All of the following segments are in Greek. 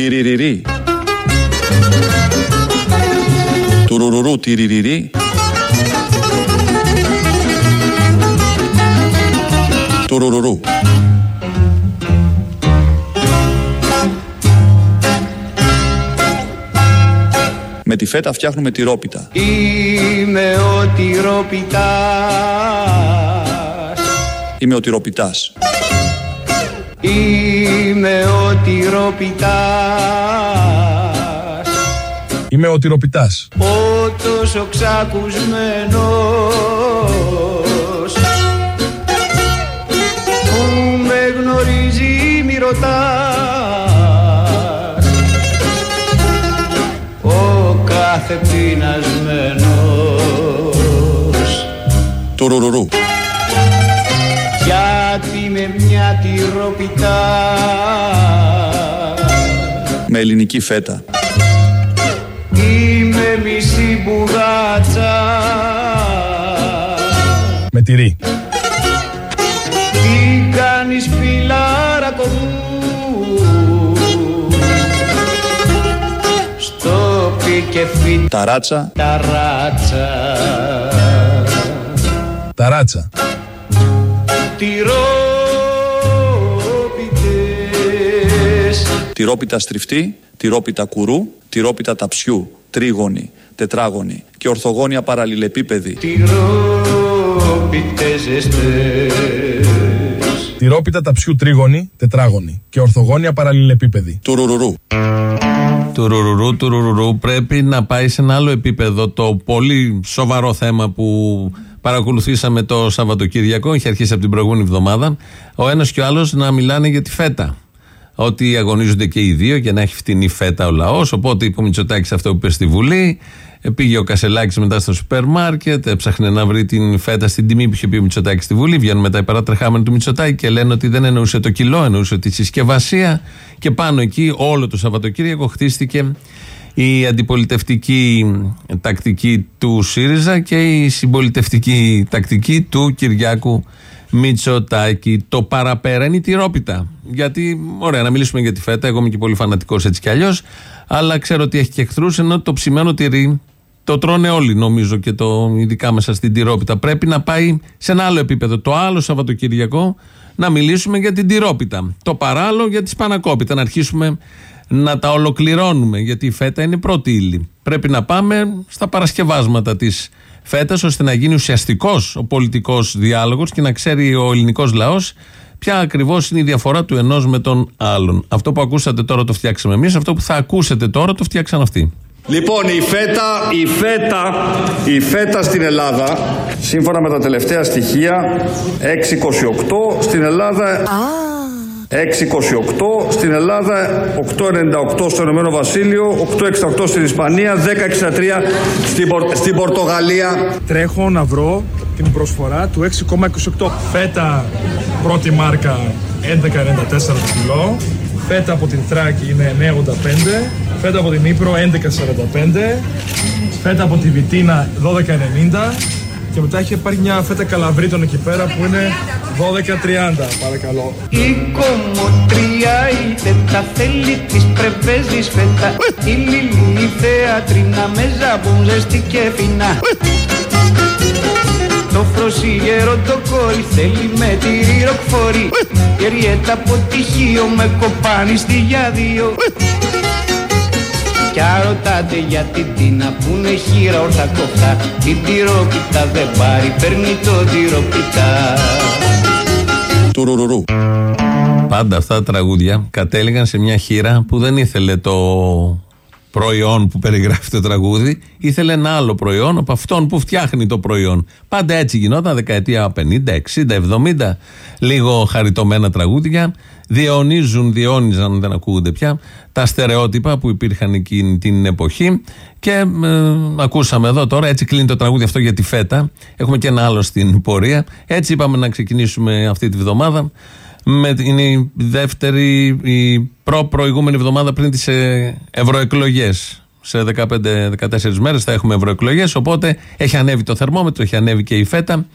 Τυριριρί. Τουρουρουρού τυριριρί. Τουρουρουρού. Με τη φέτα φτιάχνουμε τυρόπιτα. Είμαι ο τυρόπιτας Είμαι ο τυροπιτάς. Είμαι ο τυρόπιτας Είμαι ο τυροπιτάς. Ο τόσο ξακουσμένος Που με γνωρίζει μη ρωτάς Ο κάθε πεινασμένος Τουρουρουρού. Γιατί με μια τυρόπιτα Με ελληνική φέτα. είμαι μισή μπουγάτσα Με τυρί. τι κάνεις φιλάρακο μου στο πικεφί Ταράτσα. τα ράτσα Ταράτσα. τυρόπιτες Τυρόπιτα στριφτή. Τυρόπιτα κουρού. Τυρόπιτα ταψιού. Τρίγωνη. Τετράγωνη. Και ορθογώνια παραλληλεπίπεδη. τυρόπιτες ζεστές Τυρόπιτα ταψιού τρίγωνη, τετράγωνη και ορθογώνια παραλληλεπίπεδη. Τουρουρουρού. Του ρουρουρού, του ρουρουρού πρέπει να πάει σε ένα άλλο επίπεδο το πολύ σοβαρό θέμα που παρακολουθήσαμε το Σαββατοκύριακο, είχε αρχίσει από την προηγούμενη εβδομάδα, ο ένας και ο άλλος να μιλάνε για τη φέτα. Ότι αγωνίζονται και οι δύο και να έχει φτηνή φέτα ο λαός. Οπότε είπε ο Μητσοτάκης αυτό που είπε στη Βουλή. Ε, Πήγε ο Κασελάκης μετά στο σούπερ μάρκετ, έψαχνε να βρει την φέτα στην τιμή που είχε πει ο Μητσοτάκης στη Βουλή. Βγαίνουν μετά οι παρατρεχάμενοι του Μητσοτάκη και λένε ότι δεν εννοούσε το κιλό, εννοούσε τη συσκευασία. Και πάνω εκεί όλο το Σαββατοκύριακο χτίστηκε η αντιπολιτευτική τακτική του ΣΥΡΙΖΑ και η συμπολιτευτική τακτική του Κυριάκου Μητσοτάκη. Το παραπέρα είναι η τυρόπιτα. Γιατί, ωραία, να μιλήσουμε για τη φέτα. Εγώ είμαι και πολύ φανατικός έτσι κι αλλιώς. Αλλά ξέρω ότι έχει και εχθρούς. Ενώ το ψημένο τυρί το τρώνε όλοι, νομίζω, και το ειδικά μέσα στην τυρόπιτα. Πρέπει να πάει σε ένα άλλο επίπεδο. Το άλλο Σαββατοκυριακό να μιλήσουμε για την τυρόπιτα. Το παράλληλο για τη σπανακόπιτα. Να αρχίσουμε να τα ολοκληρώνουμε. Γιατί η φέτα είναι πρώτη ύλη. Πρέπει να πάμε στα παρασκευάσματα της φέτα, ώστε να γίνει ουσιαστικός ο πολιτικός διάλογος και να ξέρει ο ελληνικός λαός ποια ακριβώς είναι η διαφορά του ενός με τον άλλον. Αυτό που ακούσατε τώρα το φτιάξαμε εμείς, αυτό που θα ακούσετε τώρα το φτιάξαν αυτοί. Λοιπόν, η φέτα, η φέτα, η φέτα στην Ελλάδα, σύμφωνα με τα τελευταία στοιχεία, 6,28 στην Ελλάδα. 6,28 στην Ελλάδα, 8,98 στο Ηνωμένο Βασίλειο, 8,68 στην Ισπανία, 10,63 στην, Πορ- στην Πορτογαλία. Τρέχω να βρω την προσφορά του 6,28. Φέτα πρώτη μάρκα 11,94 το κιλό. Φέτα από την Θράκη είναι 9,85. Φέτα από την Ήπειρο 11,45. Φέτα από τη Βιτίνα 12,90. Και μετά έχει υπάρχει μια φέτα καλαβρίτων εκεί πέρα που είναι 12,30 παρακαλώ. Η κομμωτρία είτε τα θέλει της πρεβέζης φέτα. Η λιλή η θεατρίνα με ζαμπούν ζέστη και φινά. Το φροσίγερο το κόρη θέλει με τυρί ροκφορή Και ριέτα από τυχείο με κοπάνι στη για δύο κι αν ρωτάτε γιατί την να πούνε χείρα ορθά κοφτά Την τυρόπιτα δεν πάρει, παίρνει το τυρόπιτα Τουρουρουρού. Πάντα αυτά τα τραγούδια κατέληγαν σε μια χείρα που δεν ήθελε το προϊόν που περιγράφει το τραγούδι, ήθελε ένα άλλο προϊόν από αυτόν που φτιάχνει το προϊόν. Πάντα έτσι γινόταν δεκαετία 50, 60, 70, λίγο χαριτωμένα τραγούδια. Διαιωνίζουν, διαιώνιζαν, δεν ακούγονται πια, τα στερεότυπα που υπήρχαν εκείνη την εποχή. Και ε, ακούσαμε εδώ τώρα, έτσι κλείνει το τραγούδι αυτό για τη φέτα. Έχουμε και ένα άλλο στην πορεία. Έτσι είπαμε να ξεκινήσουμε αυτή τη βδομάδα. Με, είναι η δεύτερη, η προ-προηγούμενη εβδομάδα πριν τις ε, ευρωεκλογές. Σε 15-14 μέρες θα έχουμε ευρωεκλογές. Οπότε έχει ανέβει το θερμόμετρο, έχει ανέβει και η φέτα.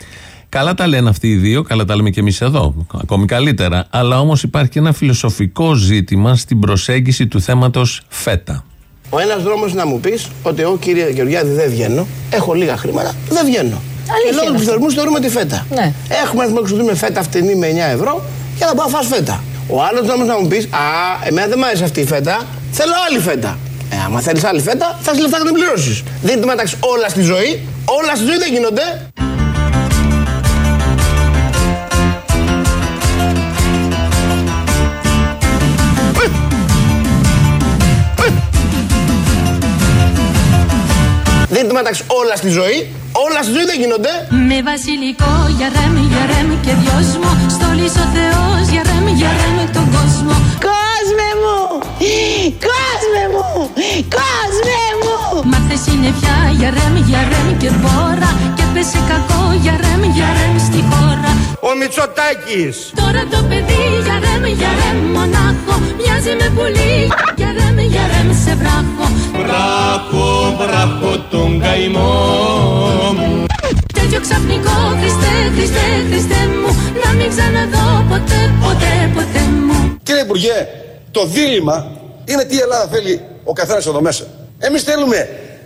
Καλά τα λένε αυτοί οι δύο, καλά τα λέμε και εμείς εδώ, ακόμη καλύτερα. Αλλά όμως υπάρχει και ένα φιλοσοφικό ζήτημα στην προσέγγιση του θέματος φέτα. Ο ένας δρόμος να μου πεις ότι εγώ κύριε Γεωργιάδη δεν βγαίνω, έχω λίγα χρήματα, δεν βγαίνω. Αλήθεια και λόγω είναι του αυτό. πληθωρισμού θεωρούμε τη φέτα. Ναι. Έχουμε να ξοδούμε φέτα φτηνή με 9 ευρώ και θα πάω φας φέτα. Ο άλλος δρόμο να μου πεις Α, εμένα δεν μ' άρεσε αυτή η φέτα, θέλω άλλη φέτα. Ε, άμα θέλεις άλλη φέτα, θα έχει λεφτά να την πληρώσεις. Δεν είναι μεταξύ όλα στη ζωή, όλα στη ζωή δεν γίνονται. Δεν είναι μεταξύ όλα στη ζωή, όλα στη ζωή δεν γίνονται. Με βασιλικό για ρέμ, για ρέμ και δυόσμο Στόλις ο Θεός για ρέμ, για ρέμ τον κόσμο Κόσμε μου! Κόσμε μου! Κόσμε μου! Μάθε συννεφιά για ρέμ, για ρέμ και μπόρα Και πέσε κακό για ρέμ, για ρέμ στη χώρα. Ο Μητσοτάκης. Τώρα το παιδί για ρέμ, για ρέμ μονάχο. Μοιάζει με πουλί. Για ρέμ, για ρέμ σε βράχο. Βράχο, βράχο τον καημό μου. Τέτοιο ξαφνικό Χριστέ, Χριστέ, Χριστέ μου. Να μην ξαναδώ ποτέ, ποτέ, ποτέ μου. Κύριε Υπουργέ, το δίλημα είναι τι η Ελλάδα θέλει ο καθένας εδώ μέσα. Εμείς θέλουμε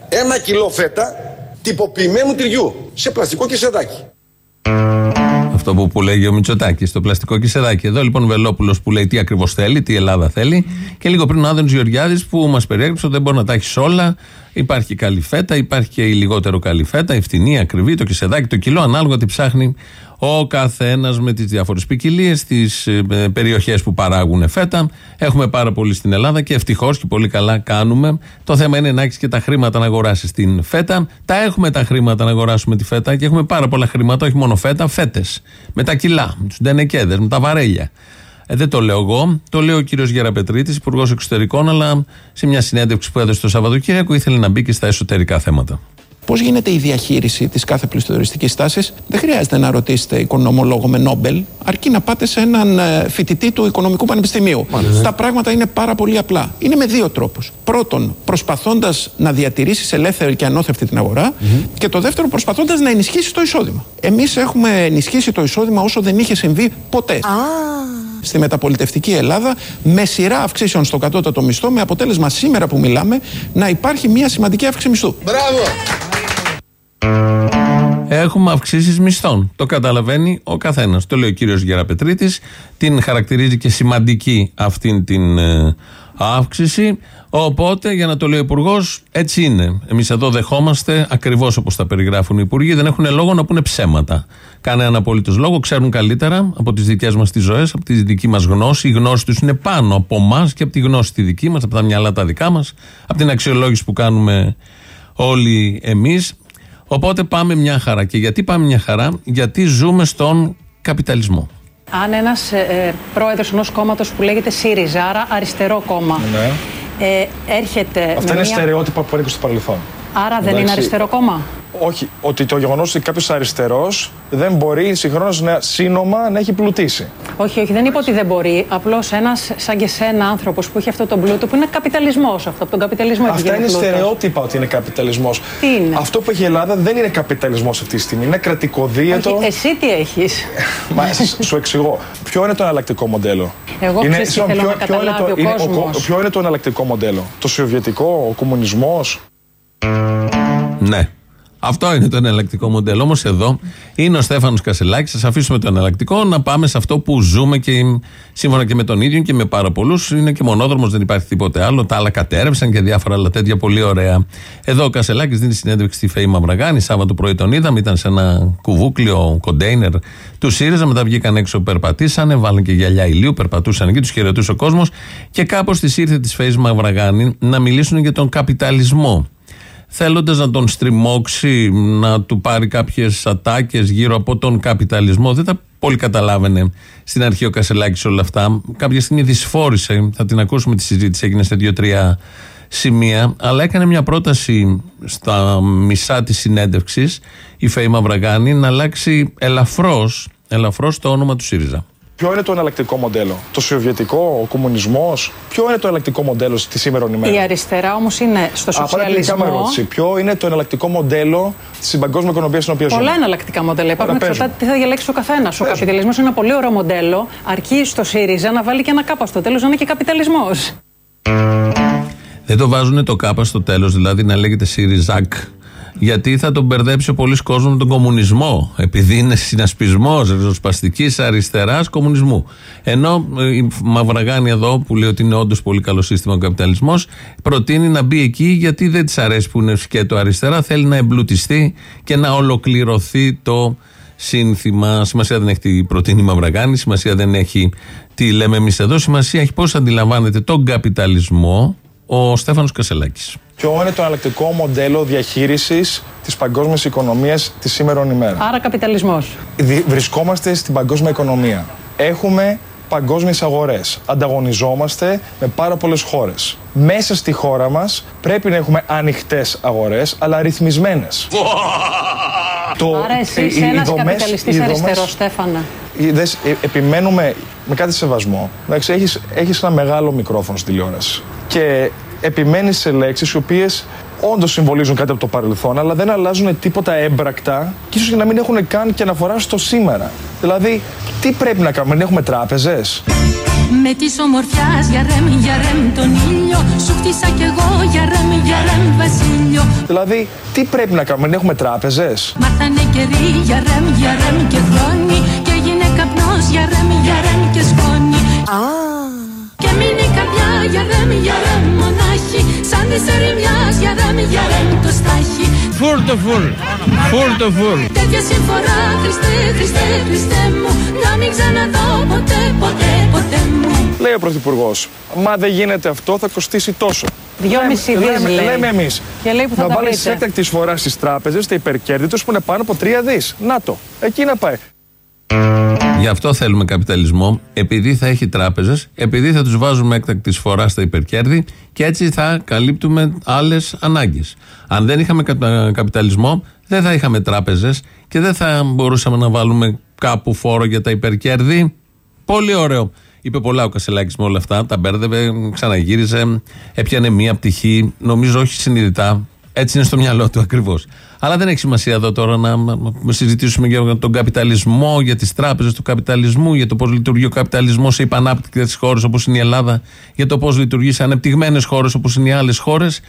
ένα κιλό φέτα τυποποιημένου τυριού σε πλαστικό και σεδάκι. Αυτό που, που λέγει ο Μητσοτάκης στο πλαστικό κισεδάκι. Εδώ λοιπόν ο Βελόπουλος που λέει τι ακριβώς θέλει, τι η Ελλάδα θέλει. Και λίγο πριν ο Άδωνης Γεωργιάδης που μας περιέγραψε ότι δεν μπορεί να τα έχεις όλα. Υπάρχει και καλή φέτα, υπάρχει και η λιγότερο καλή φέτα, η φτηνή, η ακριβή, το κισεδάκι, το κιλό, ανάλογα τι ψάχνει ο καθένας με τις διάφορες ποικιλίε, τις περιοχές που παράγουν φέτα. Έχουμε πάρα πολύ στην Ελλάδα και ευτυχώς και πολύ καλά κάνουμε. Το θέμα είναι να έχει και τα χρήματα να αγοράσεις την φέτα. Τα έχουμε τα χρήματα να αγοράσουμε τη φέτα και έχουμε πάρα πολλά χρήματα, όχι μόνο φέτα, φέτες. Με τα κιλά, με τους ντενεκέδες, με τα βαρέλια. Ε, δεν το λέω εγώ, το λέει ο κύριος Γεραπετρίτης, Υπουργός Εξωτερικών, αλλά σε μια συνέντευξη που έδωσε το Σαββατοκύριακο ήθελε να μπει και στα εσωτερικά θέματα. Πώς γίνεται η διαχείριση της κάθε πληθωριστικής τάση, δεν χρειάζεται να ρωτήσετε οικονομολόγο με Νόμπελ, αρκεί να πάτε σε έναν ε, φοιτητή του Οικονομικού Πανεπιστημίου. Τα πράγματα είναι πάρα πολύ απλά. Είναι με δύο τρόπους. Πρώτον, προσπαθώντας να διατηρήσεις ελεύθερη και ανώθευτη την αγορα Και το δεύτερο, προσπαθώντας να ενισχύσεις το εισόδημα. Εμείς έχουμε ενισχύσει το εισόδημα όσο δεν είχε συμβεί ποτέ. Στη μεταπολιτευτική Ελλάδα, με σειρά αυξήσεων στο κατώτατο μισθό, με αποτέλεσμα σήμερα που μιλάμε να υπάρχει μια σημαντική αύξηση μισθού. Μπράβο. Έχουμε αυξήσεις μισθών. Το καταλαβαίνει ο καθένας. Το λέει ο κύριος Γεραπετρίτης. Την χαρακτηρίζει και σημαντική αυτήν την ε, αύξηση. Οπότε, για να το λέει ο Υπουργός, έτσι είναι. Εμείς εδώ δεχόμαστε ακριβώς όπως τα περιγράφουν οι Υπουργοί. Δεν έχουν λόγο να πούνε ψέματα. Κανέναν απολύτω λόγο. Ξέρουν καλύτερα από τις δικές μας τις ζωές, από τη δική μας γνώση. Η γνώση τους είναι πάνω από εμά και από τη γνώση τη δική μας, από τα μυαλά τα δικά μας, από την αξιολόγηση που κάνουμε όλοι εμείς. Οπότε πάμε μια χαρά. Και γιατί πάμε μια χαρά, γιατί ζούμε στον καπιταλισμό. Αν ένας ε, πρόεδρος ενός κόμματος που λέγεται ΣΥΡΙΖΑ, άρα αριστερό κόμμα, Ναι. ε, έρχεται. Αυτά με είναι μια- στερεότυπα που ανήκουν στο παρελθόν. Άρα δεν Εντάξει. είναι αριστερό κόμμα; Όχι, ότι το γεγονός ότι κάποιος αριστερός δεν μπορεί συγχρόνως σύνομα να έχει πλουτίσει. Όχι, όχι, δεν είπα ότι δεν μπορεί. Απλώς ένας σαν και σένα άνθρωπος που έχει αυτό το πλούτο, που είναι καπιταλισμός αυτό. Από τον καπιταλισμό έχει Αυτά γίνει είναι πλούτος. στερεότυπα ότι είναι καπιταλισμός. Τι είναι; Αυτό που έχει η Ελλάδα δεν είναι καπιταλισμός αυτή τη στιγμή. Είναι κρατικοδίαιτο. Όχι, εσύ τι έχεις; Μα σ- σου εξηγώ. Ποιο είναι το εναλλακτικό μοντέλο; Εγώ είναι, ξέρεις τι συγγνώμη, θέλω ποιο, να ποιο είναι καταλάβει το, ο είναι, ο, κόσμος. ποιο είναι το εναλλακτικό μοντέλο; Το σοβιετικό, ο κομμουνισμός; Ναι. Αυτό είναι το εναλλακτικό μοντέλο. Όμως εδώ είναι ο Στέφανος Κασελάκης. Σα αφήσουμε το εναλλακτικό να πάμε σε αυτό που ζούμε και σύμφωνα και με τον ίδιο και με πάρα πολλούς. Είναι και μονόδρομος, δεν υπάρχει τίποτε άλλο. Τα άλλα κατέρευσαν και διάφορα άλλα τέτοια πολύ ωραία. Εδώ ο Κασελάκης δίνει συνέντευξη στη Φέη Μαυραγάνη. Σάββατο πρωί τον είδαμε. Ήταν σε ένα κουβούκλιο κοντέινερ του ΣΥΡΙΖΑ. Μετά βγήκαν έξω, περπατήσανε, βάλαν και γυαλιά ηλίου, περπατούσαν εκεί, τους χαιρετούσε ο κόσμος. Και κάπως της ήρθε της Φέης Μαυραγάνη να μιλήσουν για τον καπιταλισμό θέλοντας να τον στριμώξει, να του πάρει κάποιες ατάκες γύρω από τον καπιταλισμό. Δεν τα πολύ καταλάβαινε στην αρχή ο Κασελάκης όλα αυτά. Κάποια στιγμή δυσφόρησε, θα την ακούσουμε τη συζήτηση, έγινε σε δύο-τρία σημεία, αλλά έκανε μια πρόταση στα μισά της συνέντευξης η Φέη Μαυραγάνη να αλλάξει ελαφρώς ελαφρώς το όνομα του ΣΥΡΙΖΑ. Ποιο είναι το εναλλακτικό μοντέλο, το σοβιετικό, ο κομμουνισμός, ποιο είναι το εναλλακτικό μοντέλο στη σήμερα ημέρα; Η αριστερά όμως είναι στο Απλά την σοσιαλισμό. ερώτηση. Ποιο είναι το εναλλακτικό μοντέλο στην παγκόσμια οικονομία στην οποία ζούμε; Πολλά εναλλακτικά μοντέλα υπάρχουν. Ωραία, Εξαρτάται τι θα διαλέξει ο καθένας. Ο καπιταλισμός είναι ένα πολύ ωραίο μοντέλο. Αρκεί στο ΣΥΡΙΖΑ να βάλει και ένα κάπα στο τέλος να είναι και καπιταλισμός. Δεν το βάζουν το κάπα στο τέλος, δηλαδή να λέγεται ΣΥΡΙΖΑΚ. Γιατί θα τον μπερδέψει ο πολλή κόσμος με τον κομμουνισμό. Επειδή είναι συνασπισμός ριζοσπαστικής αριστεράς κομμουνισμού. Ενώ ε, η Μαυραγάνη εδώ, που λέει ότι είναι όντως πολύ καλό σύστημα ο καπιταλισμός, προτείνει να μπει εκεί γιατί δεν της αρέσει που είναι σκέτο αριστερά. Θέλει να εμπλουτιστεί και να ολοκληρωθεί το σύνθημα. Σημασία δεν έχει τι προτείνει η Μαυραγάνη, σημασία δεν έχει τι λέμε εμείς εδώ. Σημασία έχει πώς αντιλαμβάνεται τον καπιταλισμό ο Στέφανος Κασελάκης. Ποιο είναι το εναλλακτικό μοντέλο διαχείρισης της παγκόσμιας οικονομίας της σήμερα ημέρας. Άρα καπιταλισμός. Δι- Βρισκόμαστε στην παγκόσμια οικονομία. Έχουμε παγκόσμιες αγορές. Ανταγωνιζόμαστε με πάρα πολλές χώρες. Μέσα στη χώρα μας πρέπει να έχουμε ανοιχτές αγορές, αλλά ρυθμισμένες. Άρα εσύ είσαι ένας καπιταλιστής αριστερός, Στέφανα. Δες, ε, επιμένουμε με κάθε σεβασμό. Εντάξει, έχεις, έχεις ένα μεγάλο μικρόφωνο στη τηλεόραση. Και επιμένεις σε λέξεις οι οποίες όντως συμβολίζουν κάτι από το παρελθόν, αλλά δεν αλλάζουν τίποτα έμπρακτα και ίσως και να μην έχουν καν και αναφορά στο σήμερα. Δηλαδή, τι πρέπει να κάνουμε, να έχουμε τράπεζες; Με τη ομορφιά για ρεμ, για ρεμ τον ήλιο. Σου χτίσα κι εγώ για ρεμ, για ρεμ βασίλειο. Δηλαδή, τι πρέπει να κάνουμε, να έχουμε τράπεζες. Μάθανε καιροί για ρεμ, για ρεμ και χρόνι. Και έγινε καπνός για ρεμ, για ρεμ και σκόνη. Και μείνει η καρδιά για ρεμ, για ρεμ μονάχη. Σαν της ερημιάς για ρεμ, για ρεμ το στάχι. Φουλ το φουλ. Φουλ το φουλ. Τέτοια συμφορά, Χριστέ, Χριστέ, Χριστέ μου. Να μην ξαναδώ ποτέ, ποτέ, ποτέ μου. Λέει ο Πρωθυπουργός, Μα δεν γίνεται αυτό, θα κοστίσει τόσο. Δυόμιση Λέμε- δις, λέμε, λέει. λέμε εμείς. Και λέει που θα να τα βάλεις βρείτε. έκτακτη φοράς στις τράπεζες τα υπερκέρδη τους που είναι πάνω από 3 δις. Να το. Εκεί να πάει. Γι' αυτό θέλουμε καπιταλισμό, επειδή θα έχει τράπεζες, επειδή θα τους βάζουμε έκτακτη φορά στα υπερκέρδη και έτσι θα καλύπτουμε άλλες ανάγκες. Αν δεν είχαμε κα- καπιταλισμό, δεν θα είχαμε τράπεζες και δεν θα μπορούσαμε να βάλουμε κάπου φόρο για τα υπερκέρδη. Πολύ ωραίο. Είπε πολλά ο Κασελάκης με όλα αυτά. Τα μπέρδευε, ξαναγύριζε, έπιανε μία πτυχή. Νομίζω όχι συνειδητά. Έτσι είναι στο μυαλό του ακριβώς. Αλλά δεν έχει σημασία εδώ τώρα να να- να συζητήσουμε για τον καπιταλισμό, για τις τράπεζες του καπιταλισμού, για το πώς λειτουργεί ο καπιταλισμός σε υπανάπτυκτες χώρες όπως είναι η Ελλάδα, για το πώς λειτουργεί σε ανεπτυγμένες χώρες όπως είναι οι άλλες χώρες.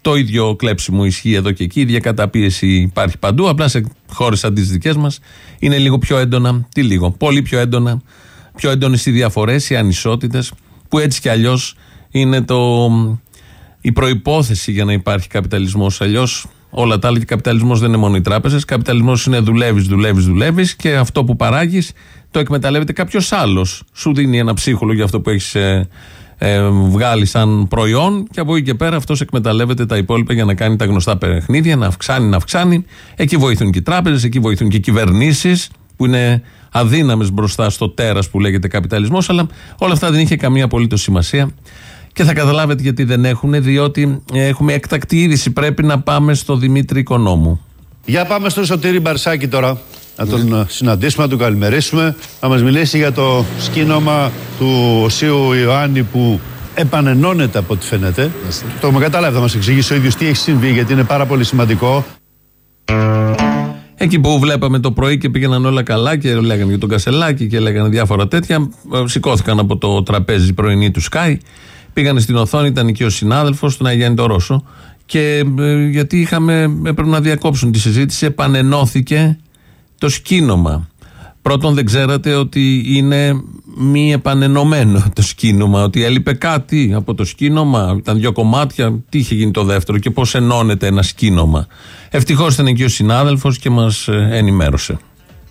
Το ίδιο κλέψιμο ισχύει εδώ και εκεί. Η ίδια καταπίεση υπάρχει παντού. Απλά σε χώρες σαν τις δικές μας είναι λίγο πιο έντονα. Τι λίγο, πολύ πιο έντονα. Πιο έντονες οι διαφορές, οι ανισότητες, που έτσι κι αλλιώς είναι το, η προπόθεση για να υπάρχει καπιταλισμός. Αλλιώς όλα τα άλλα και καπιταλισμός δεν είναι μόνο οι τράπεζες. Καπιταλισμός είναι δουλεύεις, δουλεύεις, δουλεύεις και αυτό που παράγεις το εκμεταλλεύεται κάποιος άλλος. Σου δίνει ένα ψίχολο για αυτό που έχεις ε, ε, βγάλει σαν προϊόν και από εκεί και πέρα αυτός εκμεταλλεύεται τα υπόλοιπα για να κάνει τα γνωστά παιχνίδια, να αυξάνει, να αυξάνει. Εκεί βοηθούν και οι τράπεζες, εκεί βοηθούν και οι κυβερνήσεις που είναι αδύναμες μπροστά στο τέρας που λέγεται καπιταλισμός. Αλλά όλα αυτά δεν είχε καμία απολύτως σημασία. Και θα καταλάβετε γιατί δεν έχουν, διότι ε, έχουμε εκτακτή είδηση. Πρέπει να πάμε στο Δημήτρη Οικονόμου. Για πάμε στον Σωτήρη Μπαρσάκη τώρα. Να τον ε, συναντήσουμε, να τον καλημερίσουμε. Να μας μιλήσει για το σκήνομα του Οσίου Ιωάννη που επανενώνεται από ό,τι φαίνεται. Το έχουμε καταλάβει, θα μας εξηγήσει ο ίδιος τι έχει συμβεί γιατί είναι πάρα πολύ σημαντικό. Εκεί που βλέπαμε το πρωί και πήγαιναν όλα καλά και λέγανε για τον Κασελάκη και λέγανε διάφορα τέτοια, ε, σηκώθηκαν από το τραπέζι πρωινή του Sky, πήγανε στην οθόνη, ήταν εκεί ο συνάδελφος, τον Αγιάννη το Ρώσο. Και ε, γιατί είχαμε, έπρεπε να διακόψουν τη συζήτηση, επανενώθηκε το σκήνομα. Πρώτον, δεν ξέρατε ότι είναι μη επανενωμένο το σκήνομα, ότι έλειπε κάτι από το σκήνομα, ήταν δύο κομμάτια, τι είχε γίνει το δεύτερο και πώς ενώνεται ένα σκήνομα. Ευτυχώς ήταν εκεί ο συνάδελφος και μας ε, ενημέρωσε.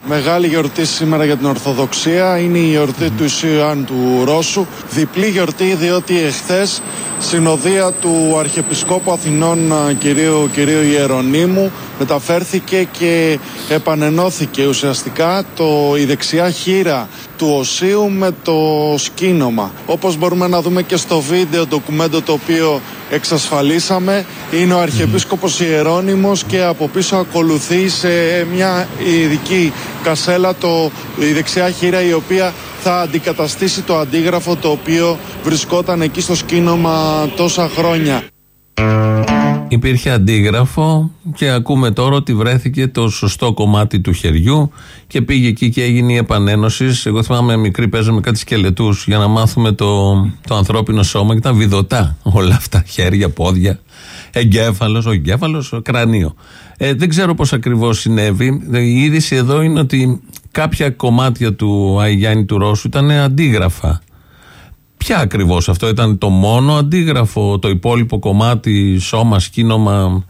Μεγάλη γιορτή σήμερα για την Ορθοδοξία είναι η γιορτή του Ισίου Ιωάννου του Ρώσου. Διπλή γιορτή διότι εχθές συνοδεία του Αρχιεπισκόπου Αθηνών α, κυρίου, κυρίου Ιερονίμου μεταφέρθηκε και επανενώθηκε ουσιαστικά το, η δεξιά χείρα του Οσίου με το σκήνομα. Όπως μπορούμε να δούμε και στο βίντεο ντοκουμέντο το οποίο εξασφαλίσαμε είναι ο Αρχιεπίσκοπος Ιερώνυμος και από πίσω ακολουθεί σε μια ειδική κασέλα το, η δεξιά χείρα η οποία θα αντικαταστήσει το αντίγραφο το οποίο βρισκόταν εκεί στο σκήνομα τόσα χρόνια. Υπήρχε αντίγραφο και ακούμε τώρα ότι βρέθηκε το σωστό κομμάτι του χεριού και πήγε εκεί και έγινε η επανένωση. Εγώ θυμάμαι μικρή παίζαμε κάτι σκελετούς για να μάθουμε το, το ανθρώπινο σώμα και ήταν βιδωτά όλα αυτά. Χέρια, πόδια, εγκέφαλος, ο εγκέφαλος, κρανίο. Ε, δεν ξέρω πώς ακριβώς συνέβη. Η είδηση εδώ είναι ότι κάποια κομμάτια του Αϊγιάννη του Ρώσου ήταν αντίγραφα. Ποια ακριβώς αυτό ήταν το μόνο αντίγραφο, το υπόλοιπο κομμάτι, σώμα, σκήνομα,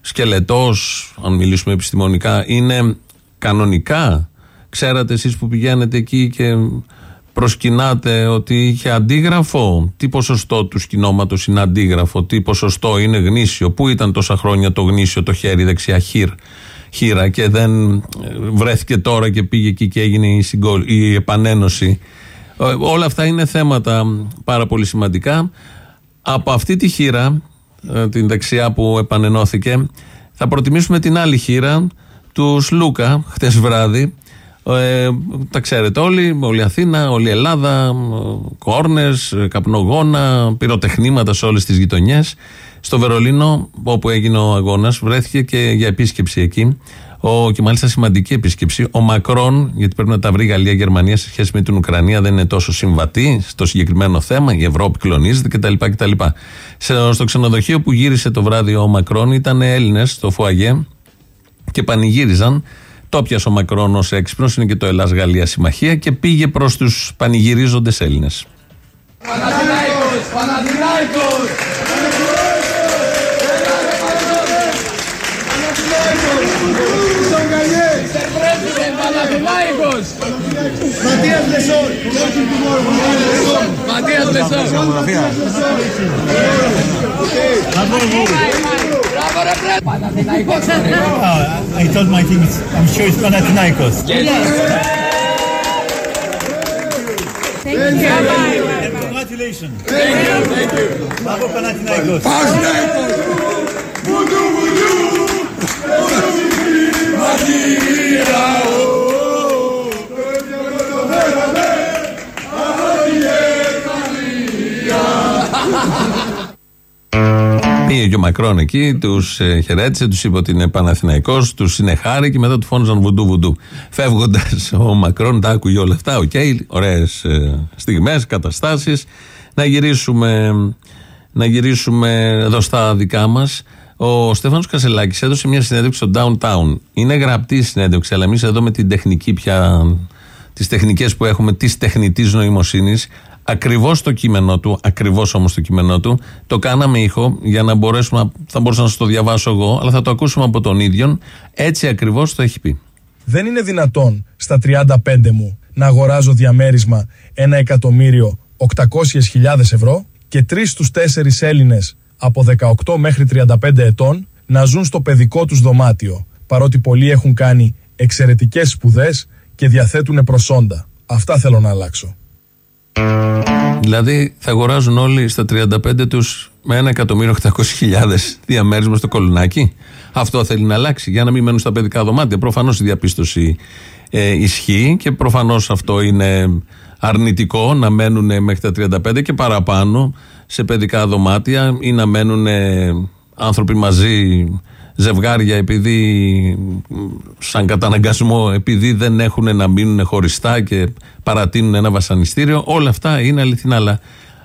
σκελετός, αν μιλήσουμε επιστημονικά, είναι κανονικά; Ξέρατε εσείς που πηγαίνετε εκεί και προσκυνάτε ότι είχε αντίγραφο; Τι ποσοστό του σκηνώματος είναι αντίγραφο, τι ποσοστό είναι γνήσιο, πού ήταν τόσα χρόνια το γνήσιο το χέρι δεξιά χείρ, χείρα και δεν ε, βρέθηκε τώρα και πήγε εκεί και έγινε η, συγκολ, η επανένωση. Ε, Όλα αυτά είναι θέματα πάρα πολύ σημαντικά. Από αυτή τη χείρα, ε, την δεξιά που επανενώθηκε, θα προτιμήσουμε την άλλη χείρα τους Σλούκα, χτες βράδυ. Ε, τα ξέρετε όλοι, όλη η Αθήνα, όλη η Ελλάδα, κόρνες, καπνογόνα, πυροτεχνήματα σε όλες τις γειτονιές. Στο Βερολίνο, όπου έγινε ο αγώνας, βρέθηκε και για επίσκεψη εκεί. Ο, και μάλιστα σημαντική επίσκεψη. Ο Μακρόν, γιατί πρέπει να τα βρει Γαλλία-Γερμανία σε σχέση με την Ουκρανία, δεν είναι τόσο συμβατή στο συγκεκριμένο θέμα. Η Ευρώπη κλονίζεται κτλ. κτλ. Σε- Στο ξενοδοχείο που γύρισε το βράδυ ο Μακρόν ήταν Έλληνες στο Φουαγέ και πανηγύριζαν. Το πιασε ο Μακρόν ως έξυπνος, είναι και το Ελλάς-Γαλλία συμμαχία και πήγε προς τους πανηγυρίζοντες Έλληνες. Παναθηνάικος! Παναθηνάικος! Matías. Matías Lesor. Matías Lesor. Uh, I told my team, I'm sure it's Panathinaikos. Yes. Thank you. Congratulations. Thank you. Thank you. Bravo Panathinaikos. Panathinaikos. Πήγε και ο Μακρόν εκεί, τους ε, χαιρέτησε, τους είπε ότι είναι Παναθηναϊκός, τους συνεχάρη και μετά του φώναζαν βουντού βουντού. Φεύγοντας ο Μακρόν, τα άκουγε όλα αυτά. Οκ, ωραίες στιγμές, καταστάσεις. Να γυρίσουμε, να γυρίσουμε εδώ στα δικά μας. Ο Στέφανος Κασελάκης έδωσε μια συνέντευξη στο Downtown. Είναι γραπτή η συνέντευξη, αλλά εμείς εδώ με την τεχνική πια, τις τεχνικές που έχουμε της τεχνητής νοημοσύνης, ακριβώς το κείμενό του, ακριβώς όμως το κείμενό του, το κάναμε ήχο για να μπορέσουμε, να- θα μπορούσα να σας το διαβάσω εγώ, αλλά θα το ακούσουμε από τον ίδιο. Έτσι ακριβώς το έχει πει. Δεν είναι δυνατόν στα 35 μου να αγοράζω διαμέρισμα 1 εκατομμύριο 800.000 ευρώ και τρεις στους τέσσερις Έλληνες από 18 μέχρι 35 ετών να ζουν στο παιδικό τους δωμάτιο, παρότι πολλοί έχουν κάνει εξαιρετικές σπουδές και διαθέτουν προσόντα. Αυτά θέλω να αλλάξω. Δηλαδή θα αγοράζουν όλοι στα 35 τους με 1.800.000 διαμέρισμα στο κολονάκι. Αυτό θέλει να αλλάξει για να μην μένουν στα παιδικά δωμάτια. Προφανώς η διαπίστωση ε, ισχύει και προφανώς αυτό είναι αρνητικό να μένουν μέχρι τα 35 και παραπάνω σε παιδικά δωμάτια ή να μένουν ε, άνθρωποι μαζί ζευγάρια επειδή μ, σαν καταναγκασμό επειδή δεν έχουν να μείνουν χωριστά και παρατείνουν ένα βασανιστήριο όλα αυτά είναι αληθινά. Αλλά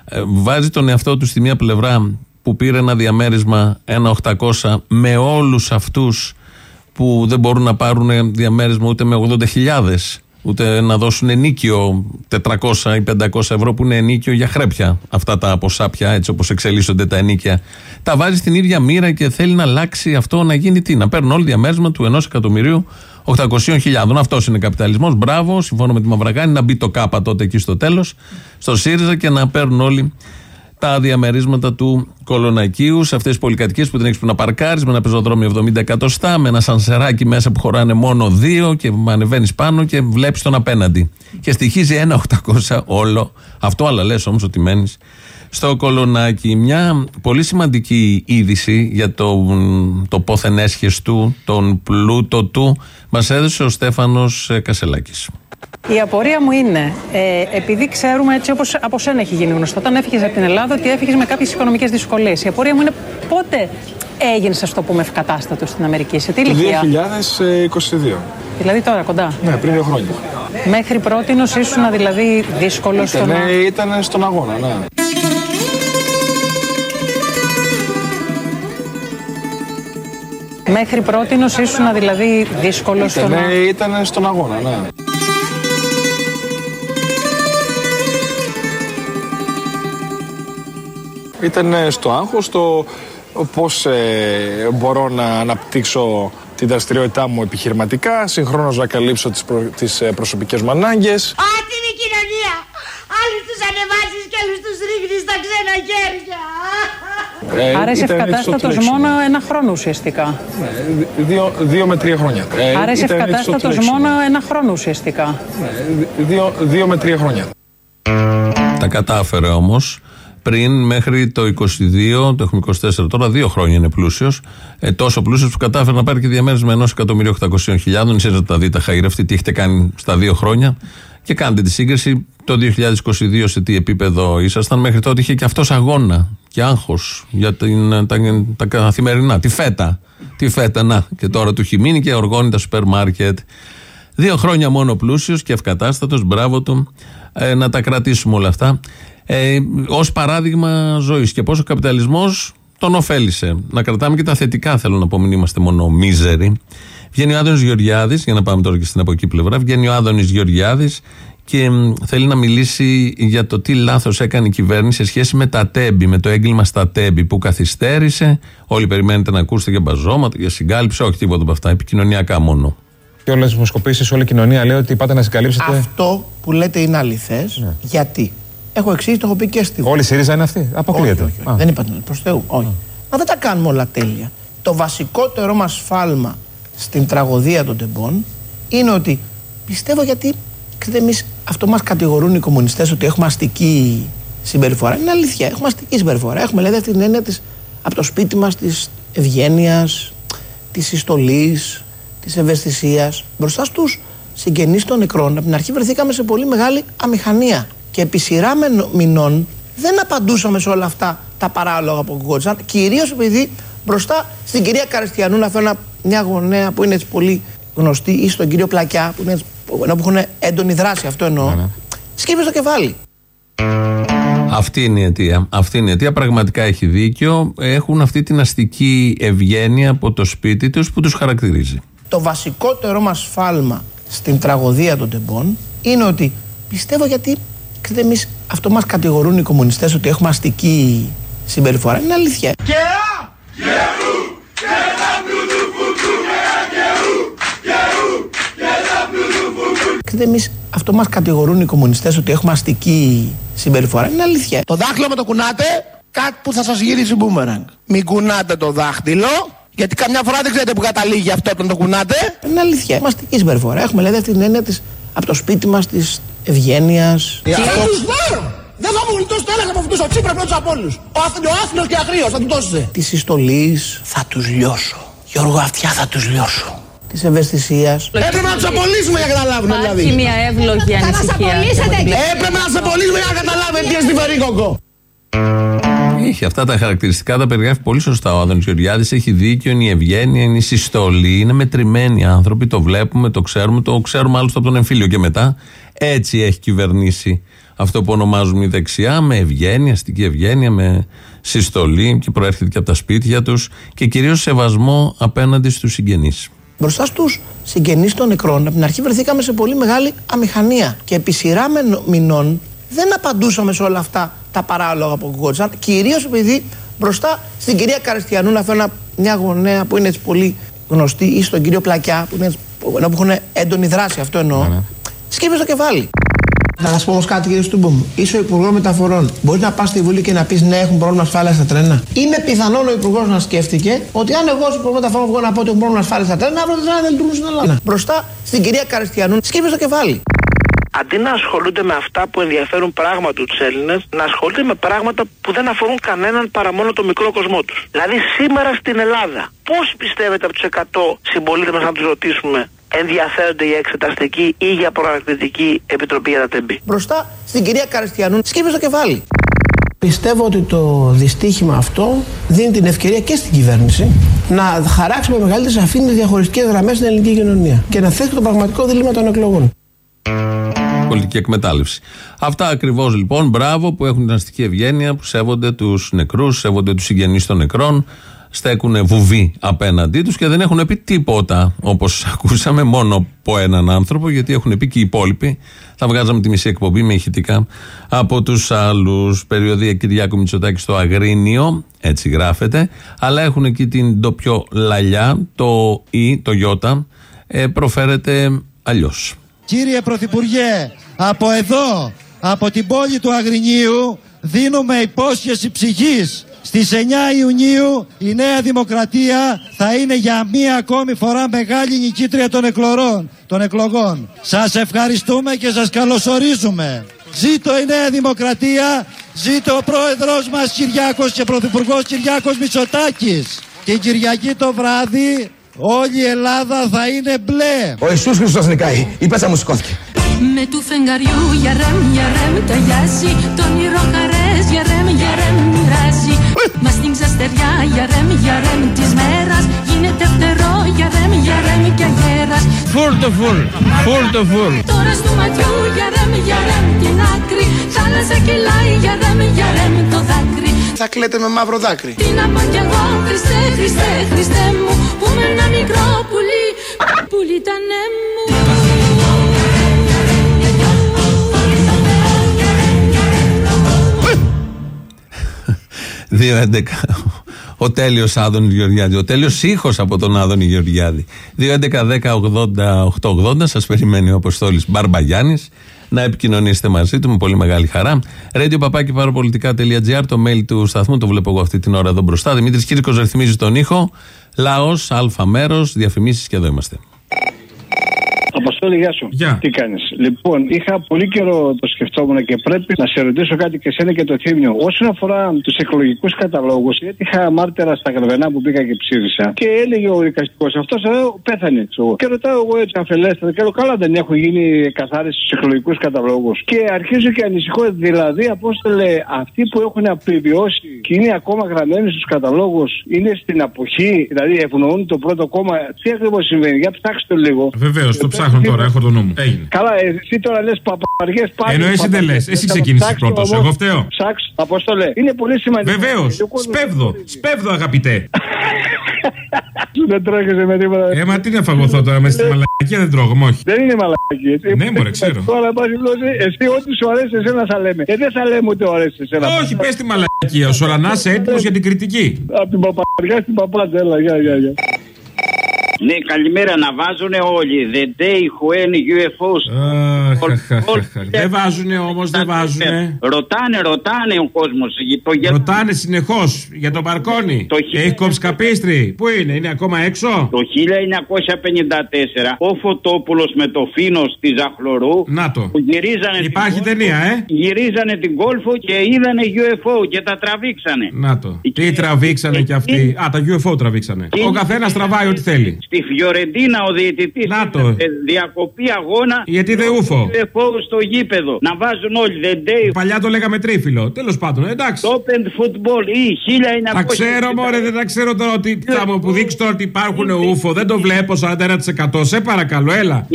ε, βάζει τον εαυτό του στη μία πλευρά που πήρε ένα διαμέρισμα ένα 800 με όλους αυτούς που δεν μπορούν να πάρουν διαμέρισμα ούτε με 80.000 ούτε να δώσουν ενίκιο 400 ή 500 ευρώ που είναι ενίκιο για χρέπια. Αυτά τα ποσά πια, έτσι όπως εξελίσσονται τα ενίκια. Τα βάζει στην ίδια μοίρα και θέλει να αλλάξει αυτό, να γίνει τι. Να παίρνουν όλοι διαμέρισμα του 1 εκατομμυρίου 800.000. Αυτός είναι καπιταλισμός. Μπράβο, συμφωνώ με τη Μαυραγάνη, να μπει το ΚΑΠΑ τότε εκεί στο τέλος, στο ΣΥΡΙΖΑ και να παίρνουν όλοι τα διαμερίσματα του Κολονακίου, σε αυτές τις πολυκατοικίες που δεν έχεις που να παρκάρεις, με ένα πεζοδρόμιο 70 εκατοστά, με ένα σανσεράκι μέσα που χωράνε μόνο δύο και ανεβαίνεις πάνω και βλέπεις τον απέναντι. Και στοιχίζει ένα 800 όλο αυτό, αλλά λες όμως ότι μένεις στο Κολονάκι. Μια πολύ σημαντική είδηση για το, το πόθεν έσχες του, τον πλούτο του, μας έδωσε ο Στέφανος ε, Κασελάκης. Η απορία μου είναι, ε, επειδή ξέρουμε έτσι όπως από σένα έχει γίνει γνωστό, όταν έφυγες από την Ελλάδα, ότι έφυγες με κάποιες οικονομικές δυσκολίες. Η απορία μου είναι πότε έγινες, ας το πούμε, ευκατάστατος στην Αμερική, σε τι Το ηλικία. 2022. Δηλαδή τώρα κοντά; Ναι, πριν δύο χρόνια. Μέχρι πρώτη ήσουν δηλαδή δύσκολο στο Ήταν, να. ήταν στον αγώνα, ναι. Μέχρι πρώτη ήσουν δηλαδή δύσκολο στο Ήταν, να. ήταν στον αγώνα, ναι. Ήταν στο άγχος το πώς ε, μπορώ να αναπτύξω την δραστηριότητά μου επιχειρηματικά, συγχρόνως να καλύψω τις, προ, τις ε, προσωπικές μου ανάγκες. Άτιμη κοινωνία! Άλλους τους ανεβάζεις και άλλους τους ρίχνεις στα ξένα χέρια. Ε, Άρα είσαι ήταν έτσι το ευκατάστατος τρέξιμο. μόνο ένα χρόνο ουσιαστικά. Ε, δύο, δύο με τρία χρόνια. Ε, Άρα είσαι ήταν έτσι το ευκατάστατος τρέξιμο. μόνο ένα χρόνο ουσιαστικά. Ε, δύο, δύο με τρία χρόνια. Τα κατάφερε όμως. Πριν μέχρι το 22, το έχουμε 24 τώρα, δύο χρόνια είναι πλούσιος. Ε, τόσο πλούσιος που κατάφερε να πάρει και διαμέρισμα ενός εκατομμυρίου 800.000. Εσεί να τα δείτε, χαϊρευτεί τι έχετε κάνει στα δύο χρόνια. Και κάντε τη σύγκριση το 2022 σε τι επίπεδο ήσασταν. Μέχρι τότε είχε και αυτός αγώνα και άγχος για την, τα, τα καθημερινά. Τη φέτα. Τη φέτα, να. Και τώρα του έχει μείνει και οργώνει τα σούπερ μάρκετ. Δύο χρόνια μόνο πλούσιος και ευκατάστατος, μπράβο του. Ε, να τα κρατήσουμε όλα αυτά. Ε, Ω παράδειγμα ζωής και πόσο ο καπιταλισμός τον ωφέλησε. Να κρατάμε και τα θετικά, θέλω να πω, μην είμαστε μόνο μίζεροι. Βγαίνει ο Άδωνης Γεωργιάδης, για να πάμε τώρα και στην από εκεί πλευρά. Βγαίνει ο Άδωνης Γεωργιάδης και μ, θέλει να μιλήσει για το τι λάθος έκανε η κυβέρνηση σε σχέση με τα τέμπη, με το έγκλημα στα τέμπη που καθυστέρησε. Όλοι περιμένετε να ακούσετε για μπαζώματα, για συγκάλυψη, όχι τίποτα από αυτά. Επικοινωνιακά μόνο. Και όλες τις δημοσκοπήσεις, όλη η κοινωνία λέει ότι πάτε να συγκαλύψετε. Αυτό που λέτε είναι αληθές. Γιατί; Έχω εξηγήσει, το έχω πει και στη Όλη η ΣΥΡΙΖΑ είναι αυτή. Αποκλείεται. Όχι, όχι, Α. Δεν είπα προ Θεού. Όχι. Μα δεν τα κάνουμε όλα τέλεια. Το βασικότερο μας σφάλμα στην τραγωδία των τεμπών είναι ότι πιστεύω γιατί ξέρετε, εμείς αυτό μας κατηγορούν οι κομμουνιστές ότι έχουμε αστική συμπεριφορά. Είναι αλήθεια. Έχουμε αστική συμπεριφορά. Έχουμε δηλαδή αυτή την έννοια της, από το σπίτι μας της ευγένειας, της συστολής, της ευαισθησίας. Μπροστά στους συγγενείς των νεκρών, από την αρχή βρεθήκαμε σε πολύ μεγάλη αμηχανία. Και επί σειρά μεν- μηνών δεν απαντούσαμε σε όλα αυτά τα παράλογα που ακουγόντουσαν. Κυρίως επειδή μπροστά στην κυρία Καριστιανού, να φέρω ένα- μια γονέα που είναι έτσι πολύ γνωστή, ή στον κύριο Πλακιά, που, είναι, έτσι- που- ενώ που έχουν έντονη δράση, αυτό εννοώ. Σκύβει στο κεφάλι. Αυτή είναι η αιτία. Αυτή είναι η αιτία. Πραγματικά έχει δίκιο. Έχουν αυτή την αστική ευγένεια από το σπίτι τους που τους χαρακτηρίζει. Το βασικότερο μας σφάλμα στην τραγωδία των τεμπών είναι ότι πιστεύω γιατί ξέρετε εμείς αυτό μας κατηγορούν οι κομμουνιστές ότι έχουμε αστική συμπεριφορά. Είναι αλήθεια. Ξέρετε εμείς αυτό μας κατηγορούν οι κομμουνιστές ότι έχουμε αστική συμπεριφορά. Είναι αλήθεια. Το δάχτυλο με το κουνάτε, κάτι που θα σας γυρίσει μπούμεραγκ. Μην κουνάτε το δάχτυλο, γιατί καμιά φορά δεν ξέρετε που καταλήγει αυτό όταν το κουνάτε. Είναι αλήθεια. Έχουμε αστική συμπεριφορά. Έχουμε δηλαδή αυτή την έννοια της, από το σπίτι μας της ευγένειας. Και τους πάρω! Δεν θα μου γλιτώσει το ένα από αυτούς, ο Τσίπρα πρώτος από όλους. Ο Άθλος, ο Άθλος και αγρίος, θα του δώσετε. Της συστολή θα τους λιώσω. Γιώργο, αυτιά θα τους λιώσω. Της ευαισθησίας. Έπρεπε να τους απολύσουμε για να καταλάβουν δηλαδή. Υπάρχει μια εύλογη ανησυχία. Έπρεπε να τους απολύσουμε για να καταλάβουν τι είναι στη Βερίκοκο. Έχει αυτά τα χαρακτηριστικά, τα περιγράφει πολύ σωστά ο Άδωνης Γεωργιάδης. Έχει δίκιο, είναι η ευγένεια, είναι η συστολή, είναι μετρημένοι άνθρωποι. Το βλέπουμε, το ξέρουμε, το ξέρουμε άλλωστε από τον εμφύλιο και μετά. Έτσι έχει κυβερνήσει αυτό που ονομάζουμε η δεξιά, με ευγένεια, αστική ευγένεια, με συστολή και προέρχεται και από τα σπίτια τους και κυρίως σεβασμό απέναντι στους συγγενείς. Μπροστά στους συγγενείς των νεκρών, από την αρχή βρεθήκαμε σε πολύ μεγάλη αμηχανία. Και επί σειρά μεν- μηνών δεν απαντούσαμε σε όλα αυτά τα παράλογα που ακουγόντουσαν. Κυρίως επειδή μπροστά στην κυρία Καριστιανού, να φέρω ένα- μια γονέα που είναι έτσι πολύ γνωστή, ή στον κύριο Πλακιά, που, είναι έτσι, που, ενώ που έχουν έντονη δράση, αυτό εννοώ. Σκύβει στο κεφάλι. Θα σα πω όμως κάτι, κύριε Στούμπο μου. Είσαι ο Υπουργός Μεταφορών. Μπορείς να πας στη Βουλή και να πεις ναι, έχουν πρόβλημα ασφάλεια στα τρένα. Είναι πιθανόν ο Υπουργός να σκέφτηκε ότι αν εγώ ως Υπουργός Μεταφορών βγω να πω ότι έχουν πρόβλημα ασφάλεια στα τρένα, αύριο τα τρένα δεν λειτουργούν στην Ελλάδα. Μπροστά στην κυρία Καριστιανού, σκύψε το κεφάλι. αντί να ασχολούνται με αυτά που ενδιαφέρουν πράγματι τους Έλληνες, να ασχολούνται με πράγματα που δεν αφορούν κανέναν παρά μόνο το μικρό κοσμό τους. Δηλαδή, σήμερα στην Ελλάδα, πόσοι πιστεύετε από τους 100 συμπολίτε μας να τους ρωτήσουμε ενδιαφέρονται για εξεταστική ή για προανακριτική επιτροπή για τα τεμπή. Μπροστά στην κυρία Καριστιανού, σκύψε το κεφάλι. Πιστεύω ότι το δυστύχημα αυτό δίνει την ευκαιρία και στην κυβέρνηση να χαράξει με μεγαλύτερη σαφήνεια διαχωριστικές γραμμές στην ελληνική κοινωνία και να θέσει το πραγματικό δίλημα των εκλογών. Πολιτική εκμετάλλευση. Αυτά ακριβώς λοιπόν. Μπράβο που έχουν την αστική ευγένεια, που σέβονται τους νεκρούς, σέβονται τους συγγενείς των νεκρών, στέκουν βουβή απέναντί τους και δεν έχουν πει τίποτα. Όπως ακούσαμε, μόνο από έναν άνθρωπο, γιατί έχουν πει και οι υπόλοιποι. Θα βγάζαμε τη μισή εκπομπή με ηχητικά από τους άλλους. Περιοδία Κυριάκου Μητσοτάκης στο Αγρίνιο, έτσι γράφεται. Αλλά έχουν εκεί την ντόπιο λαλιά, το Ι, το Ι, ε, προφέρεται αλλιώς. Κύριε Πρωθυπουργέ, από εδώ, από την πόλη του Αγρινίου, δίνουμε υπόσχεση ψυχής. Στις 9 Ιουνίου η Νέα Δημοκρατία θα είναι για μία ακόμη φορά μεγάλη νικήτρια των εκλογών. Των εκλογών. Σας ευχαριστούμε και σας καλωσορίζουμε. Ζήτω η Νέα Δημοκρατία, ζήτω ο πρόεδρος μας Κυριάκος και πρωθυπουργός Κυριάκος Μητσοτάκης. Και Κυριακή το βράδυ όλη η Ελλάδα θα είναι μπλε. Ο Ιησούς Χριστός νικάει. Η πέτσα μου σηκώθηκε. Με του φεγγαριού για ρεμ, για ρεμ ταιριάζει Το όνειρο χαρές για ρεμ, για ρεμ μοιράζει Μα στην ξαστεριά για ρεμ, για ρεμ της μέρας. Γίνεται φτερό για ρεμ, για ρεμ και αγέρας Φουλ το φουλ, φουλ το φουλ. Τώρα στο ματιού για ρεμ, για ρεμ την άκρη. Θάλασσα κυλάει για ρεμ, για ρεμ το δάκρυ. Θα κλαίτε με μαύρο δάκρυ. Τι να πω κι εγώ, Χριστέ, Χριστέ, Χριστέ μου Που με ένα μικρό πουλί, πουλί ήταν μου 2.11 ο τέλειος Άδωνης Γεωργιάδης. Ο τέλειος ήχος από τον Άδωνη Γεωργιάδη. 2.11.10.80.880 σας περιμένει ο Αποστόλης Μπαρμπαγιάννης να επικοινωνήσετε μαζί του με πολύ μεγάλη χαρά. Radio παπάκι παραπολιτικά.gr το mail του σταθμού, το βλέπω εγώ αυτή την ώρα εδώ μπροστά. Δημήτρης Κύρκο ρυθμίζει τον ήχο. Λαός, Α μέρος, διαφημίσεις και εδώ είμαστε. Αποστόλη, γεια σου. Τι κάνεις; Λοιπόν, είχα πολύ καιρό το σκεφτόμουν και πρέπει να σε ρωτήσω κάτι και εσένα και το θύμιο. Όσον αφορά τους εκλογικούς καταλόγους, γιατί είχα μάρτυρα στα γραβενά που πήγα και ψήφισα και έλεγε ο δικαστικός αυτός πέθανε. ξέρω. Και ρωτάω εγώ έτσι αφελέστερα και λέω καλά δεν έχω γίνει καθάριση στους εκλογικούς καταλόγους. Και αρχίζω και ανησυχώ δηλαδή, Απόστολε, αυτοί που έχουν επιβιώσει και είναι ακόμα γραμμένοι στους καταλόγους είναι στην αποχή, δηλαδή ευνοούν το πρώτο κόμμα. Τι ακριβώς συμβαίνει, για ψάξτε το λίγο. Βεβαίως, το ψάχνω τώρα, έχω το νου μου. Έγινε. Καλά, εσύ τώρα λες παπαριές πάλι. Ενώ εσύ δεν λες, εσύ ξεκίνησες πρώτος. Εγώ φταίω. Ψάξ, Απόστολε. Είναι πολύ σημαντικό. Βεβαίως. Σπέβδο. Σπέβδο, αγαπητέ. Δεν τρώγεσαι με τίποτα. Ε, μα τι να φαγωθώ τώρα με στη μαλακία δεν τρώγω, όχι. Δεν είναι μαλακή, έτσι. Ναι, μωρέ, ξέρω. Τώρα, πάση εσύ ό,τι σου αρέσει εσένα θα λέμε. Ε, δεν θα λέμε ότι αρέσει εσένα. Όχι, πες τη μαλακία. Ο Σορανά έτοιμος για την κριτική. Από την παπαριά στην παπάτσα, έλα, γεια, γεια, γεια. Ναι, καλημέρα να βάζουν όλοι. The day when UFOs. Δεν βάζουνε όμως, δεν βάζουνε. Ρωτάνε, ρωτάνε ο κόσμος. Ρωτάνε συνεχώς για τον Μπαρκόνι. Το Έχει κόψει καπίστρι. Πού είναι, είναι ακόμα έξω; Το 1954 ο Φωτόπουλος με το φίνο τη Ζαχλωρού. Να το. Που γυρίζανε Υπάρχει την ταινία, ε; Γυρίζανε την κόλφο και είδανε UFO και τα τραβήξανε. Να το. Τι τραβήξανε κι αυτοί; Α, τα UFO τραβήξανε. Ο καθένας τραβάει ό,τι θέλει. Στη Φιωρεντίνα ο διαιτητής. Να το. Διακοπή αγώνα. Γιατί δεν ούφο. UFO στο γήπεδο. Να βάζουν όλοι. The day. Παλιά το λέγαμε τρίφυλλο. Τέλος πάντων, εντάξει. Open football ή 1900. Τα ξέρω, μωρέ, δεν τα ξέρω τώρα ότι. Θα μου αποδείξει τώρα ότι υπάρχουν ούφο. Δεν το βλέπω 41%. Σε παρακαλώ, έλα.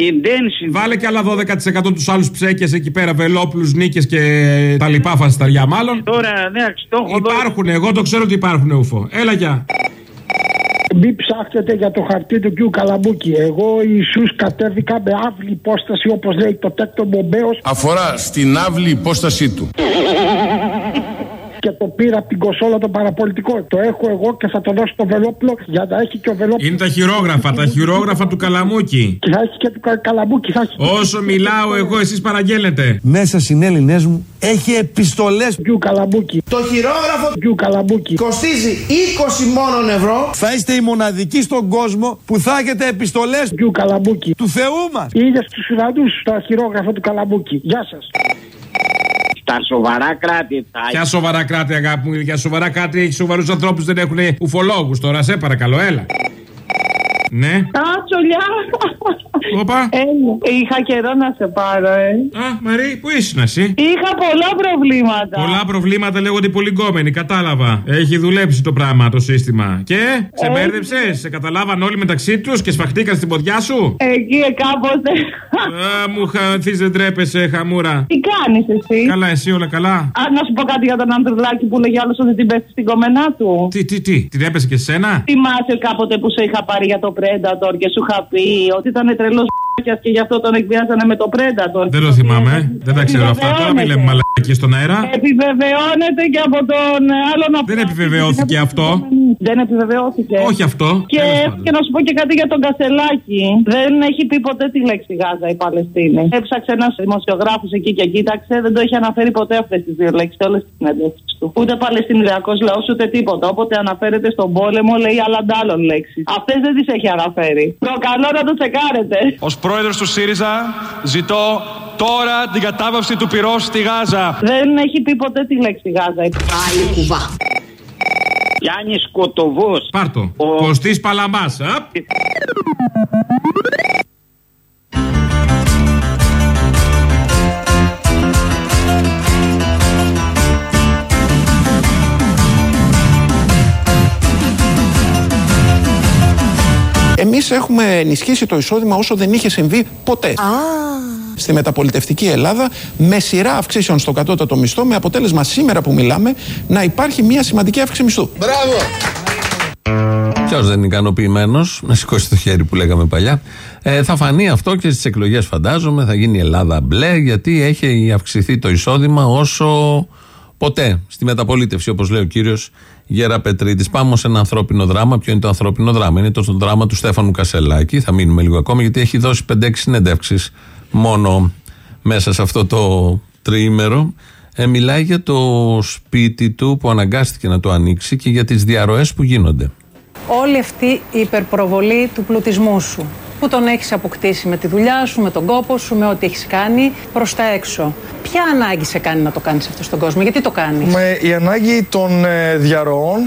Βάλε και άλλα 12% τους άλλους ψέκες εκεί πέρα, βελόπουλους, νίκες και τα λοιπά φασταριά μάλλον. Τώρα, ναι, το έχω Υπάρχουν, εγώ το ξέρω ότι υπάρχουν ούφο. Έλα, γεια. Μην ψάχνετε για το χαρτί του κ. Καλαμπούκη. Εγώ Ιησούς κατέβηκα με αύλη υπόσταση όπως λέει το τέκτο Μπομπέος Αφορά στην άβλη υπόστασή του. και το πήρα από την κοσόλα το παραπολιτικό. Το έχω εγώ και θα το δώσω στο Βελόπουλο για να έχει και ο Βελόπουλο. Είναι τα χειρόγραφα, τα χειρόγραφα του Καλαμούκη. Και θα έχει και του κα- Καλαμπούκι. Θα έχει... Όσο μιλάω εγώ, εσείς παραγγέλνετε. Μέσα συνέλληνέ μου έχει επιστολές. Γιου Καλαμπούκι. Το χειρόγραφο Γιου Καλαμπούκι. κοστίζει 20 μόνον ευρώ. Θα είστε οι μοναδικοί στον κόσμο που θα έχετε επιστολές Γιου Καλαμπούκι. του Θεού μας. Είδες τους Ιρλανδούς τα χειρόγραφα του Καλαμπούκι. Γεια σας. Στα σοβαρά κράτη θα Ποια σοβαρά κράτη, αγάπη μου, για σοβαρά κράτη έχει σοβαρούς ανθρώπους, δεν έχουν ουφολόγους τώρα. Σε παρακαλώ, έλα. Ναι. Α, τσολιά. Όπα. Έλα. Είχα καιρό να σε πάρω, ε. Α, Μαρή, πού ήσουν εσύ; Είχα πολλά προβλήματα. Πολλά προβλήματα λέγονται πολυγκόμενοι, κατάλαβα. Έχει δουλέψει το πράγμα το σύστημα. Και, σε μπέρδεψε, σε καταλάβαν όλοι μεταξύ τους και σφαχτήκαν στην ποδιά σου; Εκεί ε, κάποτε. Α, μου χαθεί, δεν τρέπεσαι, χαμούρα. Τι κάνεις εσύ; Καλά, εσύ όλα καλά; Α, να σου πω κάτι για τον Ανδρουλάκη που λέγει άλλο ότι την πέφτει στην κομμενά του. Τι, τι, τι, την έπεσε και σε σένα; Θυμάσαι κάποτε που σε είχα πάρει για το Predator και σου είχα πει ότι ήταν τρελός και γι' αυτό τον εκβιάζανε με το Predator. Δεν το θυμάμαι. Δεν τα ξέρω αυτά. Τώρα μην λέμε μαλακίες στον αέρα. Επιβεβαιώνεται και από τον άλλον Δεν επιβεβαιώθηκε αυτό. Δεν επιβεβαιώθηκε. Όχι αυτό. Και, Τέλος πάντων. και να σου πω και κάτι για τον Κασελάκη. Δεν έχει πει ποτέ τη λέξη Γάζα η Παλαιστίνη. Έψαξε ένας δημοσιογράφος εκεί και κοίταξε, δεν το έχει αναφέρει ποτέ αυτές τις δύο λέξεις σε όλες τις συνέντευξει του. Ούτε Παλαιστινιακός λαός ούτε τίποτα. Όποτε αναφέρεται στον πόλεμο λέει άλλαντάλλον λέξει. Αυτές δεν τις έχει αναφέρει. Προκαλώ να το τσεκάρετε. Ω πρόεδρος του ΣΥΡΙΖΑ ζητώ τώρα την κατάβαυση του πυρός στη Γάζα. Δεν έχει πει ποτέ τη λέξη Γάζα. Άλλη κουβά. Γιάννης Κοτοβός. Πάρτο. Κωστής Παλαμά. Εμείς έχουμε ενισχύσει το εισόδημα όσο δεν είχε συμβεί ποτέ. Στη μεταπολιτευτική Ελλάδα, με σειρά αυξήσεων στο κατώτατο μισθό, με αποτέλεσμα σήμερα που μιλάμε να υπάρχει μια σημαντική αύξηση μισθού. Μπράβο! Ποιος δεν είναι ικανοποιημένος, να σηκώσει το χέρι που λέγαμε παλιά. Ε, θα φανεί αυτό και στις εκλογές, φαντάζομαι. Θα γίνει η Ελλάδα μπλε, γιατί έχει αυξηθεί το εισόδημα όσο ποτέ στη μεταπολίτευση, όπως λέει ο κύριος Γέρα Πετρίτης. Πάμε σε ένα ανθρώπινο δράμα. Ποιο είναι το ανθρώπινο δράμα, Είναι το δράμα του Στέφανου Κασελάκη. Θα μείνουμε λίγο ακόμα, γιατί έχει δώσει 5-6 συνεντεύξεις μόνο μέσα σε αυτό το τριήμερο. Ε, μιλάει για το σπίτι του που αναγκάστηκε να το ανοίξει και για τις διαρροές που γίνονται. όλη αυτή η υπερπροβολή του πλουτισμού σου που τον έχεις αποκτήσει με τη δουλειά σου, με τον κόπο σου, με ό,τι έχεις κάνει προς τα έξω. Ποια ανάγκη σε κάνει να το κάνεις αυτό στον κόσμο, γιατί το κάνεις; Με η ανάγκη των ε, διαρροών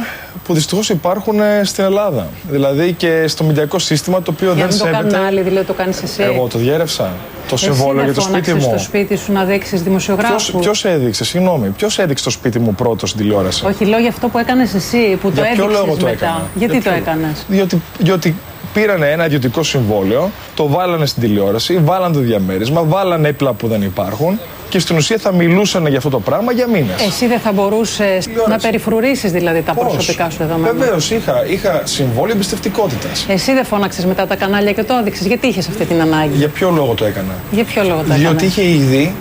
που δυστυχώς υπάρχουν ε, στην Ελλάδα. Δηλαδή και στο μηντιακό σύστημα το οποίο Για να δεν μην το σέβεται. κάνουν άλλοι, δηλαδή το κάνεις εσύ. Εγώ το διέρευσα. Το Εσύ συμβόλαιο δεν για το σπίτι φώναξες μου. στο σπίτι σου να δείξεις δημοσιογράφους. Ποιος έδειξε, συγγνώμη, ποιος έδειξε το σπίτι μου πρώτος στην τηλεόραση; Όχι, λέω για αυτό που έκανες εσύ, που Για το ποιο έδειξες λόγο το μετά. έκανα; Γιατί Για το ποιο- έκανες; Διότι, διότι πήρανε ένα ιδιωτικό συμβόλαιο, το βάλανε στην τηλεόραση, βάλανε το διαμέρισμα, βάλανε έπλα που δεν υπάρχουν και στην ουσία θα μιλούσαν για αυτό το πράγμα για μήνες. Εσύ δεν θα μπορούσες να περιφρουρήσεις δηλαδή τα προσωπικά σου δεδομένα; Βεβαίως, είχα, είχα συμβόλαιο εμπιστευτικότητας. Εσύ δεν φώναξες μετά τα κανάλια και το έδειξες. Γιατί είχες αυτή την ανάγκη; Για ποιο λόγο το έκανα; Για ποιο λόγο το έκανες; Διότι είχε ήδη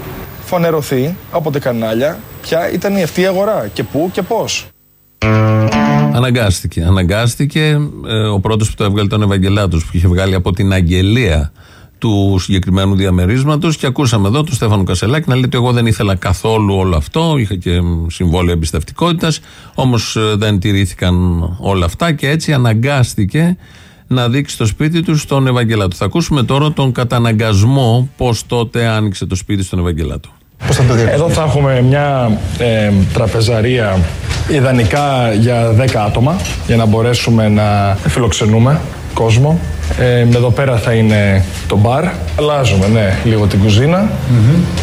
φανερωθεί από τα κανάλια ποια ήταν η αυτή η αγορά και πού και πώς. Αναγκάστηκε. Αναγκάστηκε. Ε, ο πρώτος που το έβγαλε ήταν ο Ευαγγελάτος που είχε βγάλει από την αγγελία του συγκεκριμένου διαμερίσματος. Και ακούσαμε εδώ τον Στέφανο Κασελάκη να λέει ότι εγώ δεν ήθελα καθόλου όλο αυτό. Είχα και συμβόλαιο εμπιστευτικότητας. Όμως δεν τηρήθηκαν όλα αυτά και έτσι αναγκάστηκε να δείξει το σπίτι του στον Ευαγγελάτο. Θα ακούσουμε τώρα τον καταναγκασμό πώς τότε άνοιξε το σπίτι στον Ευαγγελάτο. Εδώ θα έχουμε μια ε, τραπεζαρία ιδανικά για 10 άτομα για να μπορέσουμε να φιλοξενούμε κόσμο. Ε, εδώ πέρα θα είναι το μπαρ. Αλλάζουμε, ναι, λίγο την κουζίνα.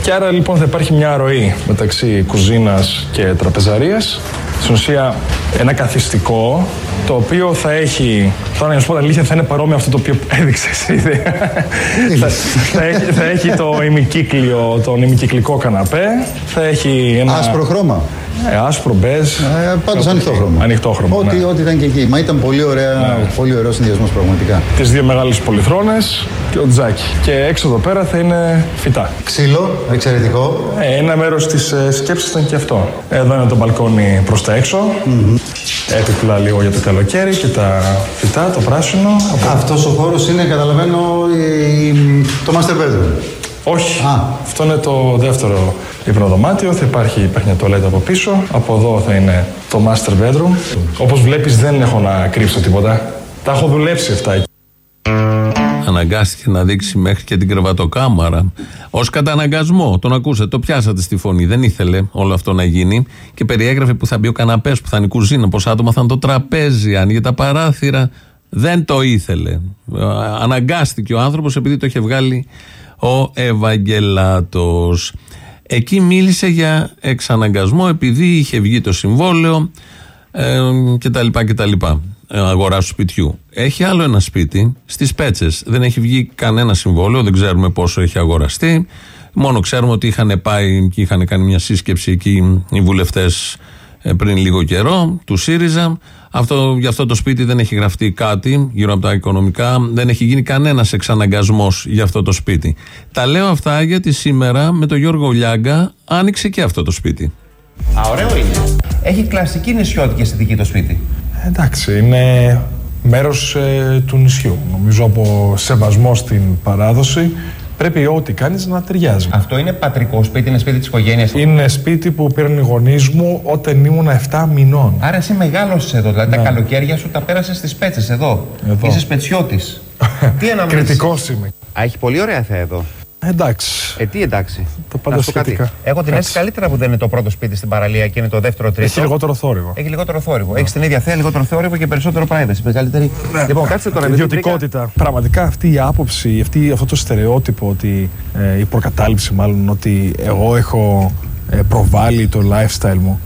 Και άρα λοιπόν θα υπάρχει μια ροή μεταξύ κουζίνας και τραπεζαρίας. Στην ουσία ένα καθιστικό το οποίο θα έχει, τώρα να σου πω τα αλήθεια, θα είναι παρόμοιο αυτό το οποίο έδειξες εσύ. θα, θα, έχει, θα έχει το ημικύκλιο, τον ημικυκλικό καναπέ. Θα έχει ένα... Άσπρο χρώμα. Ε, άσπρο, μπέζ. Ε, Πάντως ανοιχτό χρώμα. Ανοιχτό χρώμα. Ό,τι, ναι. ό,τι ήταν και εκεί. Μα ήταν πολύ, ωραία, πολύ ωραίος συνδυασμός πραγματικά. Τις δύο μεγάλες πολυθρόνες και ο τζάκι. Και έξω εδώ πέρα θα είναι φυτά. Ξύλο, εξαιρετικό. Ε, ένα μέρος της ε, σκέψης ήταν και αυτό. Εδώ είναι το μπαλκόνι προς τα έξω. Έπιπλα λίγο για το καλοκαίρι και τα φυτά, το πράσινο. Αυτός ο χώρος είναι, καταλαβαίνω, η- το master bedroom. Όχι. Αυτό είναι το δεύτερο υπνοδωμάτιο. Θα υπάρχει, υπάρχει μια τουαλέτα από πίσω. Από εδώ θα είναι το master bedroom. Όπως βλέπεις, δεν έχω να κρύψω τίποτα. Τα έχω δουλέψει αυτά εκεί. Αναγκάστηκε να δείξει μέχρι και την κρεβατοκάμαρα. Ω καταναγκασμό. Τον ακούσατε, το πιάσατε στη φωνή. Δεν ήθελε όλο αυτό να γίνει. Και περιέγραφε που θα μπει ο καναπές, που θα είναι η κουζίνα, πόσα άτομα θα είναι το τραπέζι, άνοιγε τα παράθυρα. Δεν το ήθελε. Ε, Αναγκάστηκε ο άνθρωπος επειδή το είχε βγάλει ο Ευαγγελάτος. Εκεί μίλησε για εξαναγκασμό επειδή είχε βγει το συμβόλαιο ε, κτλ. κτλ. Ε, αγορά του σπιτιού. Έχει άλλο ένα σπίτι στις Πέτσες. Δεν έχει βγει κανένα συμβόλαιο, δεν ξέρουμε πόσο έχει αγοραστεί. Μόνο ξέρουμε ότι είχαν πάει και είχαν κάνει μια σύσκεψη εκεί οι βουλευτές πριν λίγο καιρό του ΣΥΡΙΖΑ. Αυτό, για αυτό το σπίτι δεν έχει γραφτεί κάτι γύρω από τα οικονομικά. Δεν έχει γίνει κανένας εξαναγκασμός για αυτό το σπίτι. Τα λέω αυτά γιατί σήμερα με τον Γιώργο Λιάγκα άνοιξε και αυτό το σπίτι. Α, ωραίο είναι. Έχει κλασική νησιώτικη αισθητική το σπίτι. Εντάξει, είναι μέρος ε, του νησιού. Νομίζω από σεβασμό στην παράδοση πρέπει ό,τι κάνεις να ταιριάζει. Αυτό είναι πατρικό σπίτι, είναι σπίτι της οικογένειας. Είναι σπίτι που πήραν οι γονείς μου όταν ήμουν 7 μηνών. Άρα εσύ μεγάλωσε εδώ. Δηλαδή τα καλοκαίρια σου τα πέρασες στις πέτσες εδώ. Εδώ. Είσαι σπετσιώτης. Τι αναμένει. Κριτικός είμαι. Α, έχει πολύ ωραία θέα εδώ. Εντάξει. Ε, τι εντάξει. Τα πάντα Να σου πω κάτι. σχετικά. Έχω την Εντάξει. αίσθηση καλύτερα που δεν είναι το πρώτο σπίτι στην παραλία και είναι το δεύτερο τρίτο. Έχει λιγότερο θόρυβο. Έχει λιγότερο θόρυβο. Έχεις την ίδια θέα, λιγότερο θόρυβο και περισσότερο privacy. Μεγαλύτερη. Λοιπόν, κάτσε τώρα. επειδή βρήκα- Ιδιωτικότητα. Πραγματικά αυτή η άποψη, αυτή, αυτό το στερεότυπο ότι ε, η προκατάληψη μάλλον ότι εγώ έχω ε, προβάλλει το lifestyle μου.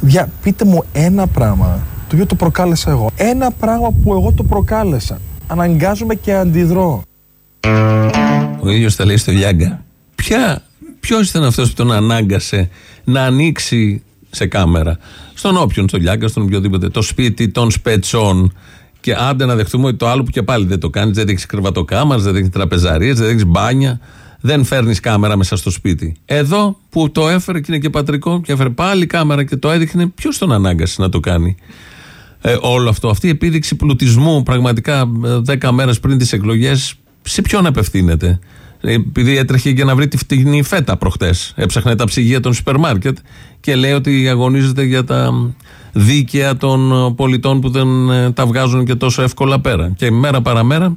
Για, πείτε μου ένα πράγμα το οποίο το προκάλεσα εγώ. Ένα πράγμα που εγώ το προκάλεσα. Αναγκάζομαι και αντιδρώ. Ο ίδιος τα λέει στο Λιάγκα. Ποια, ποιος ήταν αυτός που τον ανάγκασε να ανοίξει σε κάμερα, στον όποιον, στον Λιάγκα, στον οποιοδήποτε, το σπίτι των σπετσών. Και άντε να δεχτούμε ότι το άλλο που και πάλι δεν το κάνεις, δεν έχει κρεβατοκάμαρες, δεν έχει τραπεζαρίες, δεν έχει μπάνια, δεν φέρνεις κάμερα μέσα στο σπίτι. Εδώ που το έφερε και είναι και πατρικό και έφερε πάλι κάμερα και το έδειχνε, ποιος τον ανάγκασε να το κάνει; Ε, όλο αυτό. Αυτή η επίδειξη πλουτισμού πραγματικά ε, δέκα μέρες πριν τις εκλογές σε ποιον απευθύνεται; Ε, Επειδή έτρεχε για να βρει τη φτηνή φέτα προχτές. Έψαχνε τα ψυγεία των σούπερ μάρκετ και λέει ότι αγωνίζεται για τα δίκαια των ε, πολιτών που δεν ε, τα βγάζουν και τόσο εύκολα πέρα. Και μέρα παραμέρα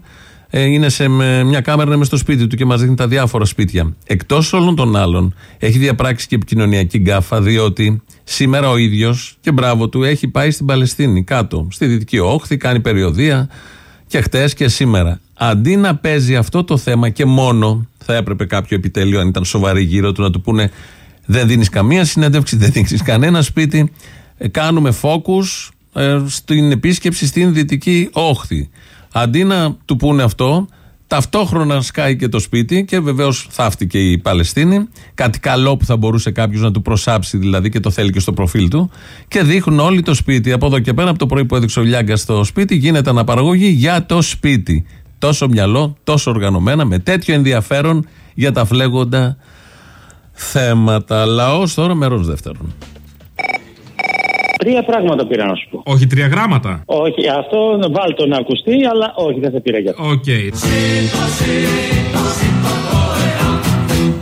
ε, είναι σε με- μια κάμερα είναι μες στο σπίτι του και μας δείχνει τα διάφορα σπίτια. Εκτός όλων των άλλων, έχει διαπράξει και επικοινωνιακή γκάφα, διότι σήμερα ο ίδιος και μπράβο του έχει πάει στην Παλαιστίνη, κάτω, στη Δυτική Όχθη, κάνει περιοδία και χτες και σήμερα. Αντί να παίζει αυτό το θέμα και μόνο, θα έπρεπε κάποιο επιτέλειο, αν ήταν σοβαρή γύρω του, να του πούνε δεν δίνεις καμία συνέντευξη, δεν δείχνεις κανένα σπίτι, ε, κάνουμε focus ε, στην επίσκεψη στην Δυτική Όχθη. Αντί να του πούνε αυτό, ταυτόχρονα σκάει και το σπίτι και βεβαίως θαύτηκε η Παλαιστίνη. Κάτι καλό που θα μπορούσε κάποιος να του προσάψει δηλαδή και το θέλει και στο προφίλ του. Και δείχνουν όλοι το σπίτι. Από εδώ και πέρα, από το πρωί που έδειξε ο Λιάγκας το σπίτι, γίνεται αναπαραγωγή για το σπίτι. Τόσο μυαλό, τόσο οργανωμένα, με τέτοιο ενδιαφέρον για τα φλέγοντα θέματα. Λαός τώρα μέρος δεύτερον. Τρία πράγματα πήρα να σου πω. Όχι τρία γράμματα. Όχι, αυτό βάλτο να ακουστεί, αλλά όχι, δεν σε πήρα για αυτό. Οκ.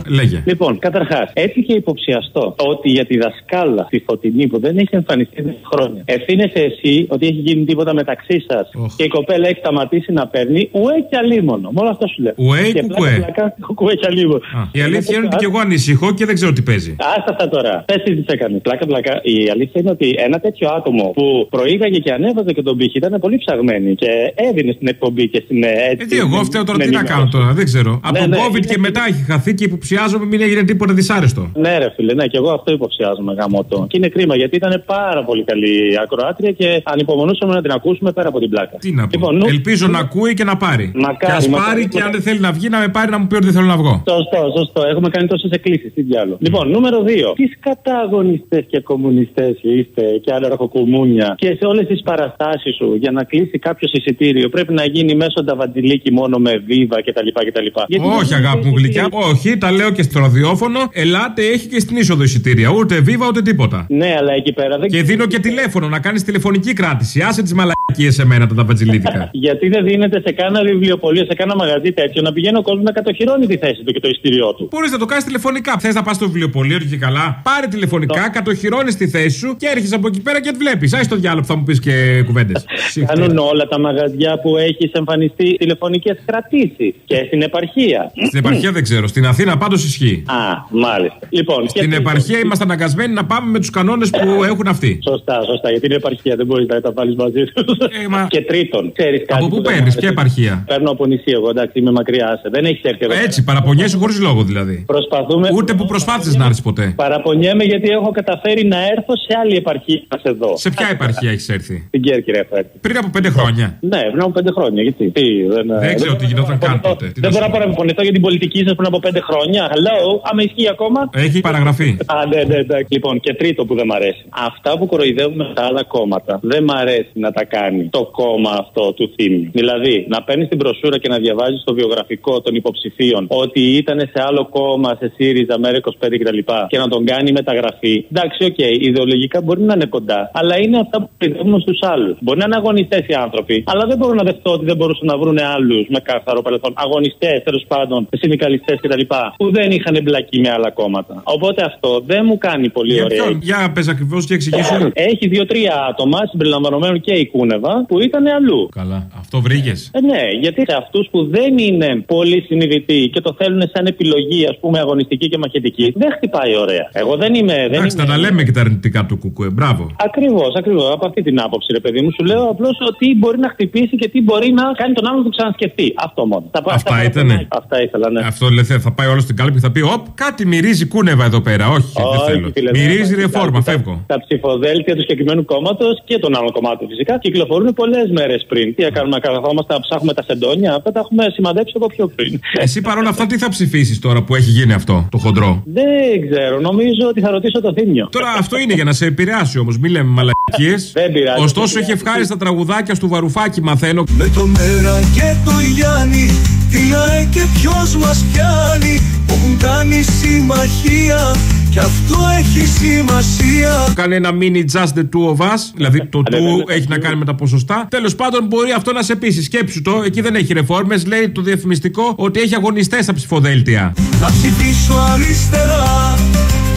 Λέγε. Λοιπόν, καταρχάς, έτυχε υποψιαστό ότι για τη δασκάλα τη φωτεινή που δεν έχει εμφανιστεί δύο χρόνια, ευθύνεσαι εσύ ότι έχει γίνει τίποτα μεταξύ σας και η κοπέλα έχει σταματήσει να παίρνει ουέ και αλίμονο. Μόνο αυτό σου λέω. Ουέ ή Και κουκουέ; πλάκα, πλάκα, Κουκουέ και αλίμονο. Η αλήθεια είναι ότι και εγώ ανησυχώ και δεν ξέρω τι παίζει. Άστα αυτά τώρα. Πες τι έκανε. Πλάκα, πλάκα. Η αλήθεια είναι ότι ένα τέτοιο άτομο που προήγαγε και ανέβαζε και τον πύχη ήταν πολύ ψαγμένη και έδινε στην εκπομπή και στην. ε, Ε, τι, εγώ φταίω τώρα τι να κάνω τώρα, δεν ξέρω. Από Ναι, τον ναι, COVID είναι- και μετά έχει χαθεί και υποψιάζω υποψιάζομαι μην έγινε τίποτα δυσάρεστο. Ναι, ρε φίλε, ναι, και εγώ αυτό υποψιάζομαι γαμότο. Και είναι κρίμα γιατί ήταν πάρα πολύ καλή ακροάτρια και ανυπομονούσαμε να την ακούσουμε πέρα από την πλάκα. Τι να πω. Λοιπόν, νου- Ελπίζω να ακούει και να πάρει. Μακάρι, και ας μακάρι. πάρει και αν δεν θέλει να βγει, να με πάρει να μου πει ότι δεν θέλω να βγω. Σωστό, σωστό. Έχουμε κάνει τόσες εκκλήσεις. Τι διάλογο. Λοιπόν, νούμερο 2. Τις καταγωνιστές και κομμουνιστές είστε και άλλα ραχοκουμούνια και σε όλες τις παραστάσεις σου για να κλείσει κάποιος εισιτήριο πρέπει να γίνει μέσω νταβαντιλίκι μόνο με βίβα κτλ. κτλ. Γιατί Όχι, δεν αγάπη μου έχει γλυκιά. Όχι, τα λέω και στο ραδιόφωνο. Ελάτε, έχει και στην είσοδο εισιτήρια. Ούτε βίβα ούτε τίποτα. Ναι, αλλά εκεί πέρα δεν Και δίνω και τηλέφωνο να κάνεις τηλεφωνική κράτηση. Άσε τις μαλακίες σε μένα τα ταμπατζιλίδικα. Γιατί δεν δίνεται σε κάνα βιβλιοπωλείο, σε κάνα μαγαζί τέτοιο να πηγαίνει ο κόσμος να κατοχυρώνει τη θέση του και το ειστήριό του. Μπορείς να το κάνεις τηλεφωνικά. Θες να πας στο βιβλιοπωλείο και καλά. Πάρε τηλεφωνικά, κατοχυρώνεις τη θέση σου και έρχεσαι από εκεί πέρα και τη βλέπεις. Άι το διάλογο που θα μου πεις και κουβέντες. Κάνουν όλα τα μαγαζιά που έχεις εμφανιστεί τηλεφωνικές κρατήσεις και στην επαρχία. Στην επαρχία δεν ξέρω. Στην Αθήνα πάντως ισχύει. Α, μάλιστα. Λοιπόν, Στην επαρχία είμαστε αναγκασμένοι να πάμε με τους κανόνες που έχουν αυτοί. Σωστά, σωστά. Γιατί είναι επαρχία, δεν μπορείς να τα βάλεις μαζί σου. Και τρίτον, ξέρεις κάτι. Από πού που δεν παίρνεις, μου ποια αρέσει. επαρχία; Παίρνω από νησί εγώ, εντάξει, είμαι μακριά. άσε. Δεν έχει έρθει εδώ. Έτσι, παραπονιέσαι χωρίς λόγο δηλαδή. Προσπαθούμε. Ούτε που προσπάθησες να έρθεις ποτέ. Παραπονιέμαι γιατί έχω καταφέρει να έρθω σε άλλη επαρχία εδώ. Σε ποια επαρχία έχεις έρθει; Στην Κέρκυρα έχω έρθει. Πριν από πέντε χρόνια. Ναι, πριν από πέντε χρόνια. Γιατί. Τι, δεν, Δεν ξέρω τι γινόταν καν τότε. Τι Δεν να μπορώ σου να παραπονηθώ για την πολιτική σας πριν από πέντε χρόνια. Hello, άμα ισχύει ακόμα. Έχει παραγραφεί. Α, ναι, ναι, ναι. Λοιπόν, και τρίτο που δεν μ' αρέσει. Αυτά που κοροϊδεύουμε στα άλλα κόμματα δεν μ' αρέσει να τα κάνει το κόμμα αυτό του θύμιου. Δηλαδή, να παίρνεις την προσούρα και να διαβάζεις στο βιογραφικό των υποψηφίων ότι ήταν σε άλλο κόμμα, σε ΣΥΡΙΖΑ, ΜΕΡΑ25 κτλ. και να τον κάνει μεταγραφή. Εντάξει, οκ, ιδεολογικά μπορεί να είναι κοντά, αλλά είναι αυτά που κοροϊδεύουμε στους άλλους. Μπορεί να είναι αγωνιστές οι άνθρωποι, αλλά δεν μπορώ να δεχτώ ότι δεν μπορούσαν να βρουν άλλους με καθαρό παρελθόν. Αγωνιστές, τέλος πάντων, συνδικαλιστές κτλ. που δεν είχαν εμπλακεί με άλλα κόμματα. Οπότε αυτό δεν μου κάνει πολύ Για ωραία. ποιον, για πες ακριβώς και εξηγήσου. Έχει δύο-τρία άτομα, συμπεριλαμβανομένου και η Κούνεβα, που ήταν αλλού. Καλά, αυτό βρήκες. Ε, ναι, γιατί σε αυτούς που δεν είναι πολύ συνειδητοί και το θέλουν σαν επιλογή, ας πούμε, αγωνιστική και μαχητική, δεν χτυπάει ωραία. Εγώ δεν είμαι. Δεν Εντάξει, είμαι... τα να λέμε και τα αρνητικά του κουκουέ. Μπράβο. Ακριβώς, ακριβώς. Από αυτή την άποψη, ρε παιδί μου, σου λέω απλώς τι μπορεί να χτυπήσει και τι μπορεί να κάνει τον άλλον να το ξανασκεφτεί. Αυτό μόνο. Τα- Αυτά τα- ήτανε. Αυτά ήθελα, ναι. Αυτό λέει θα πάει όλος στην κάλπη και θα πει Οπ, κάτι μυρίζει κούνεβα εδώ πέρα. Όχι, δεν Όχι, θέλω. φίλε, δεν Μυρίζει θα ρεφόρμα, τα- φεύγω. Τα ψηφοδέλτια του συγκεκριμένου κόμματος και των άλλων κομμάτων φυσικά κυκλοφορούν πολλές μέρες πριν. Τι να κάνουμε, να καθόμαστε να ψάχνουμε τα σεντόνια, αυτά τα έχουμε σημαδέψει από πιο πριν. Εσύ παρόλα αυτά τι θα ψηφίσεις τώρα που έχει γίνει αυτό το χοντρό; Δεν ξέρω, νομίζω ότι θα ρωτήσω το θύμιο. Τώρα αυτό είναι για να σε επηρεάσει όμως, μην λέμε μαλακίες. Δεν πειράζει, Ωστόσο δεν έχει ευχάριστα τραγουδάκια του Βαρουφάκη, μαθαίνω. Με το μέρα και το Γιάννη Τι λέει και ποιος μας πιάνει Που έχουν κάνει συμμαχία Κι αυτό έχει σημασία Κάνει ένα mini just the two of us. Δηλαδή το του έχει να κάνει με τα ποσοστά. Τέλος πάντων μπορεί αυτό να σε πείσει. Σκέψου το, εκεί δεν έχει ρεφόρμες. Λέει το διαφημιστικό ότι έχει αγωνιστές στα ψηφοδέλτια. Θα ψηφίσω αριστερά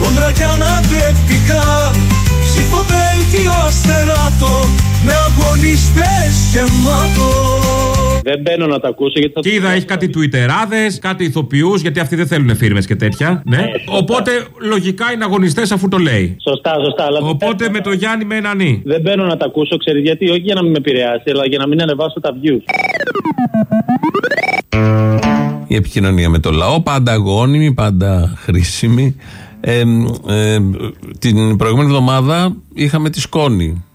Τον Τρακιάνα τεπτικά Ψηφοδέλτιο αστεράτο Με αγωνιστές γεμάτο Δεν μπαίνω να τα ακούσω γιατί θα Και είδα έχει κάτι τουιτεράδε, κάτι ηθοποιούς, γιατί αυτοί δεν θέλουν φίρμες και τέτοια. Ναι. Οπότε λογικά είναι αγωνιστές αφού το λέει. Σωστά, σωστά. Αλλά Οπότε με το Γιάννη με ένα νι. δεν μπαίνω να τα ακούσω, ξέρεις γιατί, όχι για να μην με επηρεάσει, αλλά για να μην ανεβάσω τα views. Η επικοινωνία με το λαό, πάντα αγώνιμη, πάντα χρήσιμη. Ε, ε, την προηγούμενη εβδομάδα είχαμε τη σκόνη ε,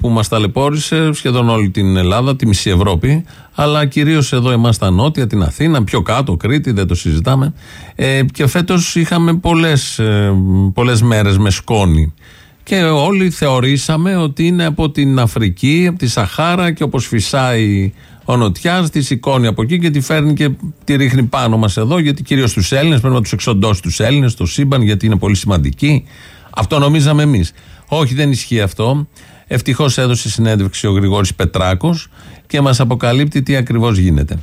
που μας ταλαιπώρησε σχεδόν όλη την Ελλάδα, τη μισή Ευρώπη, αλλά κυρίως εδώ εμάς στα νότια, την Αθήνα, πιο κάτω, Κρήτη, δεν το συζητάμε. Ε, και φέτος είχαμε πολλές, ε, πολλές μέρες με σκόνη. Και όλοι θεωρήσαμε ότι είναι από την Αφρική, από τη Σαχάρα και όπως φυσάει ο Νοτιάς, τη σηκώνει από εκεί και τη φέρνει και τη ρίχνει πάνω μας εδώ, γιατί κυρίως τους Έλληνες πρέπει να τους εξοντώσει τους Έλληνες, το σύμπαν, γιατί είναι πολύ σημαντικοί. Αυτό νομίζαμε εμείς. Όχι, δεν ισχύει αυτό. Ευτυχώς έδωσε συνέντευξη ο Γρηγόρης Πετράκος και μας αποκαλύπτει τι ακριβώς γίνεται.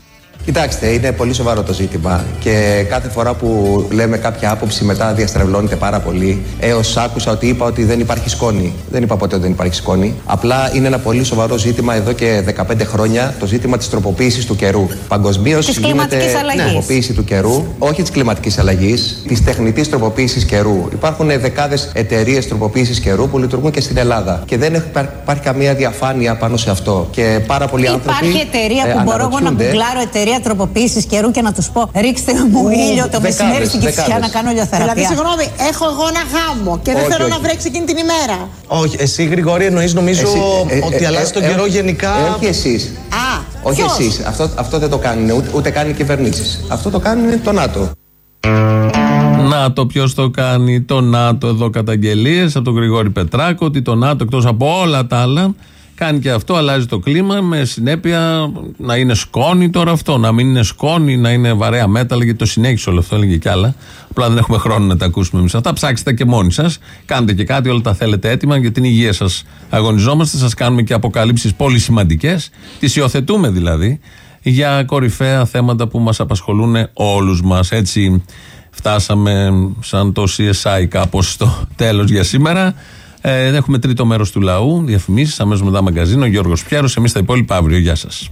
Κοιτάξτε, είναι πολύ σοβαρό το ζήτημα και κάθε φορά που λέμε κάποια άποψη μετά διαστρεβλώνεται πάρα πολύ. Έως άκουσα ότι είπα ότι δεν υπάρχει σκόνη. Δεν είπα ποτέ ότι δεν υπάρχει σκόνη. Απλά είναι ένα πολύ σοβαρό ζήτημα εδώ και 15 χρόνια το ζήτημα της τροποποίησης του καιρού. Παγκοσμίως Της κλιματικής αλλαγής. τροποποίηση του καιρού, όχι της κλιματικής αλλαγής, της τεχνητής τροποποίησης καιρού. Υπάρχουν δεκάδες εταιρείες τροποποίησης καιρού που λειτουργούν και στην Ελλάδα και δεν έχει- υπάρχει καμία διαφάνεια πάνω σε αυτό. Και πάρα πολλοί άνθρωποι. Υπάρχει εταιρεία ε, που μπορώ εγώ να αναρωτιούνται γκουγκλάρω εταιρεία εταιρεία τροποποίηση καιρού και να τους πω ρίξτε μου Ου, ήλιο το δεκάδες, μεσημέρι στην Κυψιά δεκάδες. να κάνω ηλιοθεραπεία. Δηλαδή, συγγνώμη, έχω εγώ ένα γάμο και δεν Όχι, θέλω όχι. να βρέξει εκείνη την ημέρα. Όχι, εσύ Γρηγόρη εννοείς νομίζω Εσύ, ε, ότι ε, αλλάζει ε, τον ε, καιρό ε, γενικά. ε, όχι εσείς. Α, Όχι ποιος; εσείς. Αυτό, αυτό δεν το κάνουν ούτε, ούτε κάνει οι κυβερνήσεις. Αυτό το κάνουν το ΝΑΤΟ. ΝΑΤΟ, ποιος το κάνει, το ΝΑΤΟ εδώ καταγγελίες από τον Γρηγόρη Πετράκο ότι το ΝΑΤΟ εκτός από όλα τα άλλα κάνει και αυτό, αλλάζει το κλίμα με συνέπεια να είναι σκόνη τώρα αυτό, να μην είναι σκόνη, να είναι βαρέα μέταλλα γιατί το συνέχισε όλο αυτό, έλεγε κι άλλα. Απλά δεν έχουμε χρόνο να τα ακούσουμε εμείς αυτά. Ψάξτε τα και μόνοι σας. Κάντε και κάτι, όλα τα θέλετε έτοιμα για την υγεία σας. Αγωνιζόμαστε, σας κάνουμε και αποκαλύψεις πολύ σημαντικές. Τις υιοθετούμε δηλαδή για κορυφαία θέματα που μας απασχολούν όλους μας. Έτσι φτάσαμε σαν το CSI κάπως στο τέλος για σήμερα. Ε, έχουμε τρίτο μέρος του λαού, διαφημίσεις, αμέσως μετά μαγκαζίνο, ο Γιώργος Πιάρος, εμείς τα υπόλοιπα αύριο. Γεια σας.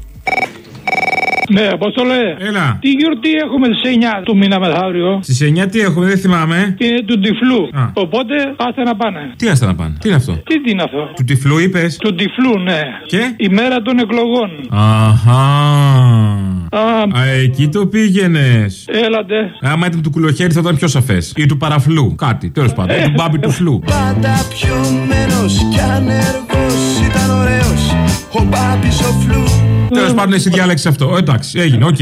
Ναι, Απόστολε. Έλα. Τι γιορτή έχουμε στις 9 του μήνα μεθαύριο; Στις 9 τι έχουμε, δεν θυμάμαι. Είναι του τυφλού. Α. Οπότε άστε να πάνε. Τι άστα να πάνε, τι είναι αυτό; Τι, τι είναι αυτό; Του τυφλού είπες; Του τυφλού, ναι. Και; Η μέρα των εκλογών. Αχα. Α, Α, εκεί το πήγαινες. έλατε. Άμα ήταν του κουλοχέρι θα ήταν πιο σαφές. Ή του παραφλού. Κάτι, τέλος πάντων. Ή του μπάμπι του φλού. Πάντα πιωμένος κι ανεργός ήταν ωραίος Ο Μπάμπης ο Φλου Τέλος πάντων, εσύ διάλεξες αυτό. Ε, εντάξει, έγινε, οκ.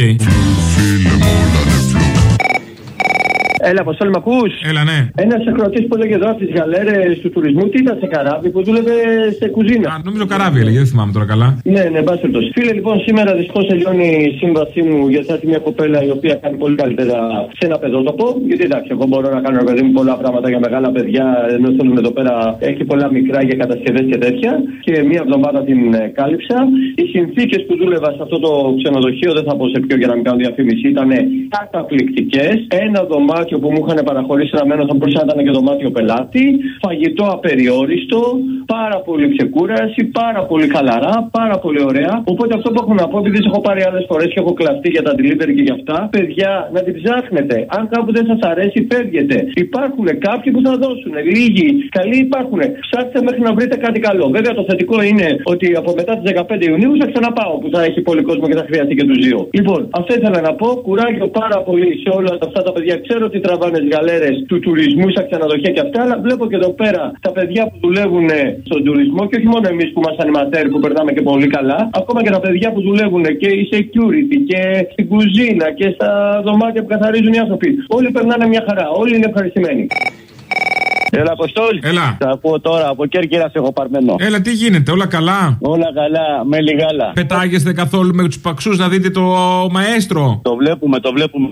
Έλα, Αποστόλη, μ' ακούς; Έλα, ναι. Ένας ακροατής που έλεγε εδώ από τις γαλέρες του τουρισμού, τι ήταν σε καράβι που δούλευε σε κουζίνα; Α, νομίζω καράβι έλεγε, δεν θυμάμαι τώρα καλά. Ναι, ναι, πάση περιπτώσει. Φίλε, λοιπόν, σήμερα δυστυχώς τελειώνει η σύμβασή μου για θα μια κοπέλα η οποία κάνει πολύ καλύτερα σε ένα παιδότοπο. Γιατί εντάξει, εγώ μπορώ να κάνω, ρε παιδί μου, πολλά πράγματα για μεγάλα παιδιά, ενώ θέλουμε εδώ πέρα έχει πολλά μικρά για κατασκευές και τέτοια. Και μία εβδομάδα την ε, κάλυψα. Οι συνθήκες που δούλευα σε αυτό το ξενοδοχείο, δεν θα πω σε ποιο για να μην κάνω διαφήμιση, ήταν καταπληκτικές. Ένα δωμάτιο που μου είχαν παραχωρήσει να μένω θα μπορούσε να ήταν και δωμάτιο πελάτη. Φαγητό απεριόριστο, πάρα πολύ ξεκούραση, πάρα πολύ χαλαρά, πάρα πολύ ωραία. Οπότε αυτό που έχω να πω, επειδή σε έχω πάρει άλλες φορές και έχω κλαφτεί για τα delivery και για αυτά, παιδιά, να την ψάχνετε. Αν κάπου δεν σας αρέσει, φεύγετε. Υπάρχουν κάποιοι που θα δώσουν. Λίγοι, καλοί υπάρχουν. Ψάξτε μέχρι να βρείτε κάτι καλό. Βέβαια, το θετικό είναι ότι από μετά τις 15 Ιουνίου θα ξαναπάω που θα έχει πολύ κόσμο και θα χρειαστεί και του δύο. Λοιπόν, αυτό ήθελα να πω. Κουράγιο πάρα πολύ σε όλα αυτά τα παιδιά. Ξέρω ότι τραβάνε τις γαλέρες του τουρισμού στα ξενοδοχεία και αυτά, αλλά βλέπω και εδώ πέρα τα παιδιά που δουλεύουν στον τουρισμό και όχι μόνο εμείς που είμαστε ανηματέρ που περνάμε και πολύ καλά, ακόμα και τα παιδιά που δουλεύουν και η security και στην κουζίνα και στα δωμάτια που καθαρίζουν οι άνθρωποι. Όλοι περνάνε μια χαρά, όλοι είναι ευχαριστημένοι. Έλα, Αποστόλη. Έλα. Τα ακούω τώρα. Από Κέρκυρα σε έχω παρμένο. Έλα, τι γίνεται, όλα καλά; Όλα καλά, με λιγάλα. Πετάγεστε καθόλου με τους παξούς να δείτε το μαέστρο; Το βλέπουμε, το βλέπουμε.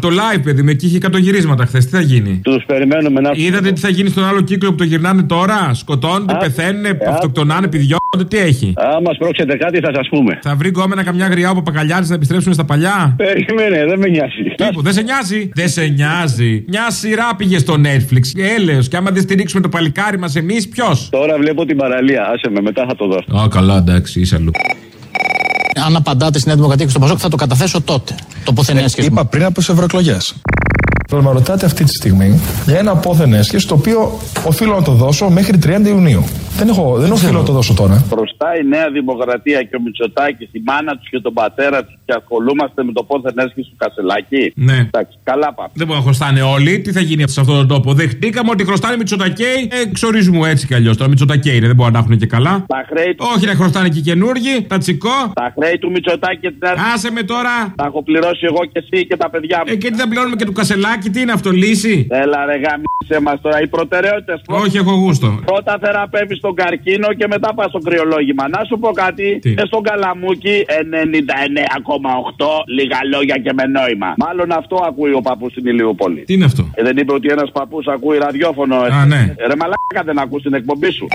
Το live, παιδί με εκεί είχε 100 γυρίσματα χθες. Τι θα γίνει; Τους περιμένουμε να Είδατε τι θα γίνει στον άλλο κύκλο που το γυρνάνε τώρα; Σκοτώνονται, Α, πεθαίνουν, α. αυτοκτονάνε, πηδιώνονται. Τι έχει; Αν μα πρόξετε κάτι, θα σας πούμε. Θα βρει γκόμενα καμιά γριά από παπακαλιάρι να επιστρέψουν στα παλιά; Περιμένε, δεν με νοιάζει. Τύπου, δεν σε νοιάζει; Δεν σε νοιάζει. Μια σειρά πήγε στο Netflix. Έλεος. Και άμα δεν στηρίξουμε το παλικάρι μας εμείς, ποιος; Τώρα βλέπω την παραλία. Άσε με, μετά θα το δώσω. Α, καλά, εντάξει, είσαι αλλού. Αν απαντάτε στην Νέα Δημοκρατία και στον Πασόκ, θα το καταθέσω τότε. Το πόθεν έσχεσμα. Είπα πριν από τις ευρωεκλογές. Θέλω να ρωτάτε αυτή τη στιγμή για ένα πόθεν έσχεση το οποίο οφείλω να το δώσω μέχρι 30 Ιουνίου. Δεν, έχω, δεν οφείλω να το δώσω τώρα. Μπροστά η Νέα Δημοκρατία και ο Μητσοτάκης, η μάνα τους και τον πατέρα τους και ασχολούμαστε με το πόθεν έσχεση του Κασελάκη. Ναι. Εντάξει, καλά πάμε. Δεν μπορούν να χρωστάνε όλοι. Τι θα γίνει σε αυτόν τον τόπο. Δεχτήκαμε ότι χρωστάνε Μητσοτακέι εξορισμού έτσι κι αλλιώς. Τώρα Μητσοτακέι είναι, δεν μπορούν να έχουν και καλά. Τα χρέη του. Όχι να χρωστάνε και καινούργοι, τα τσικό. Τα χρέη του Μητσοτάκη και την Άσε με τώρα. Τα έχω πληρώσει εγώ και εσύ και τα παιδιά μου. Ε, και τι θα πληρώνουμε και του Κασελάκη, τι είναι αυτό, λύση; Έλα ρε γαμίσε μας τώρα, οι προτεραιότητες Όχι, έχω γούστο. Πρώτα θεραπεύεις τον καρκίνο και μετά πας στο κρυολόγημα. Να σου πω κάτι, Τι; ε, στον Καλαμούκι 99,8 λίγα λόγια και με νόημα. Μάλλον αυτό ακούει ο παππούς στην Ηλιούπολη. Τι είναι αυτό; Ε, δεν είπε ότι ένας παππούς ακούει ραδιόφωνο. Α, ναι. Ε, ρε μαλάκα δεν ακούς την εκπομπή σου.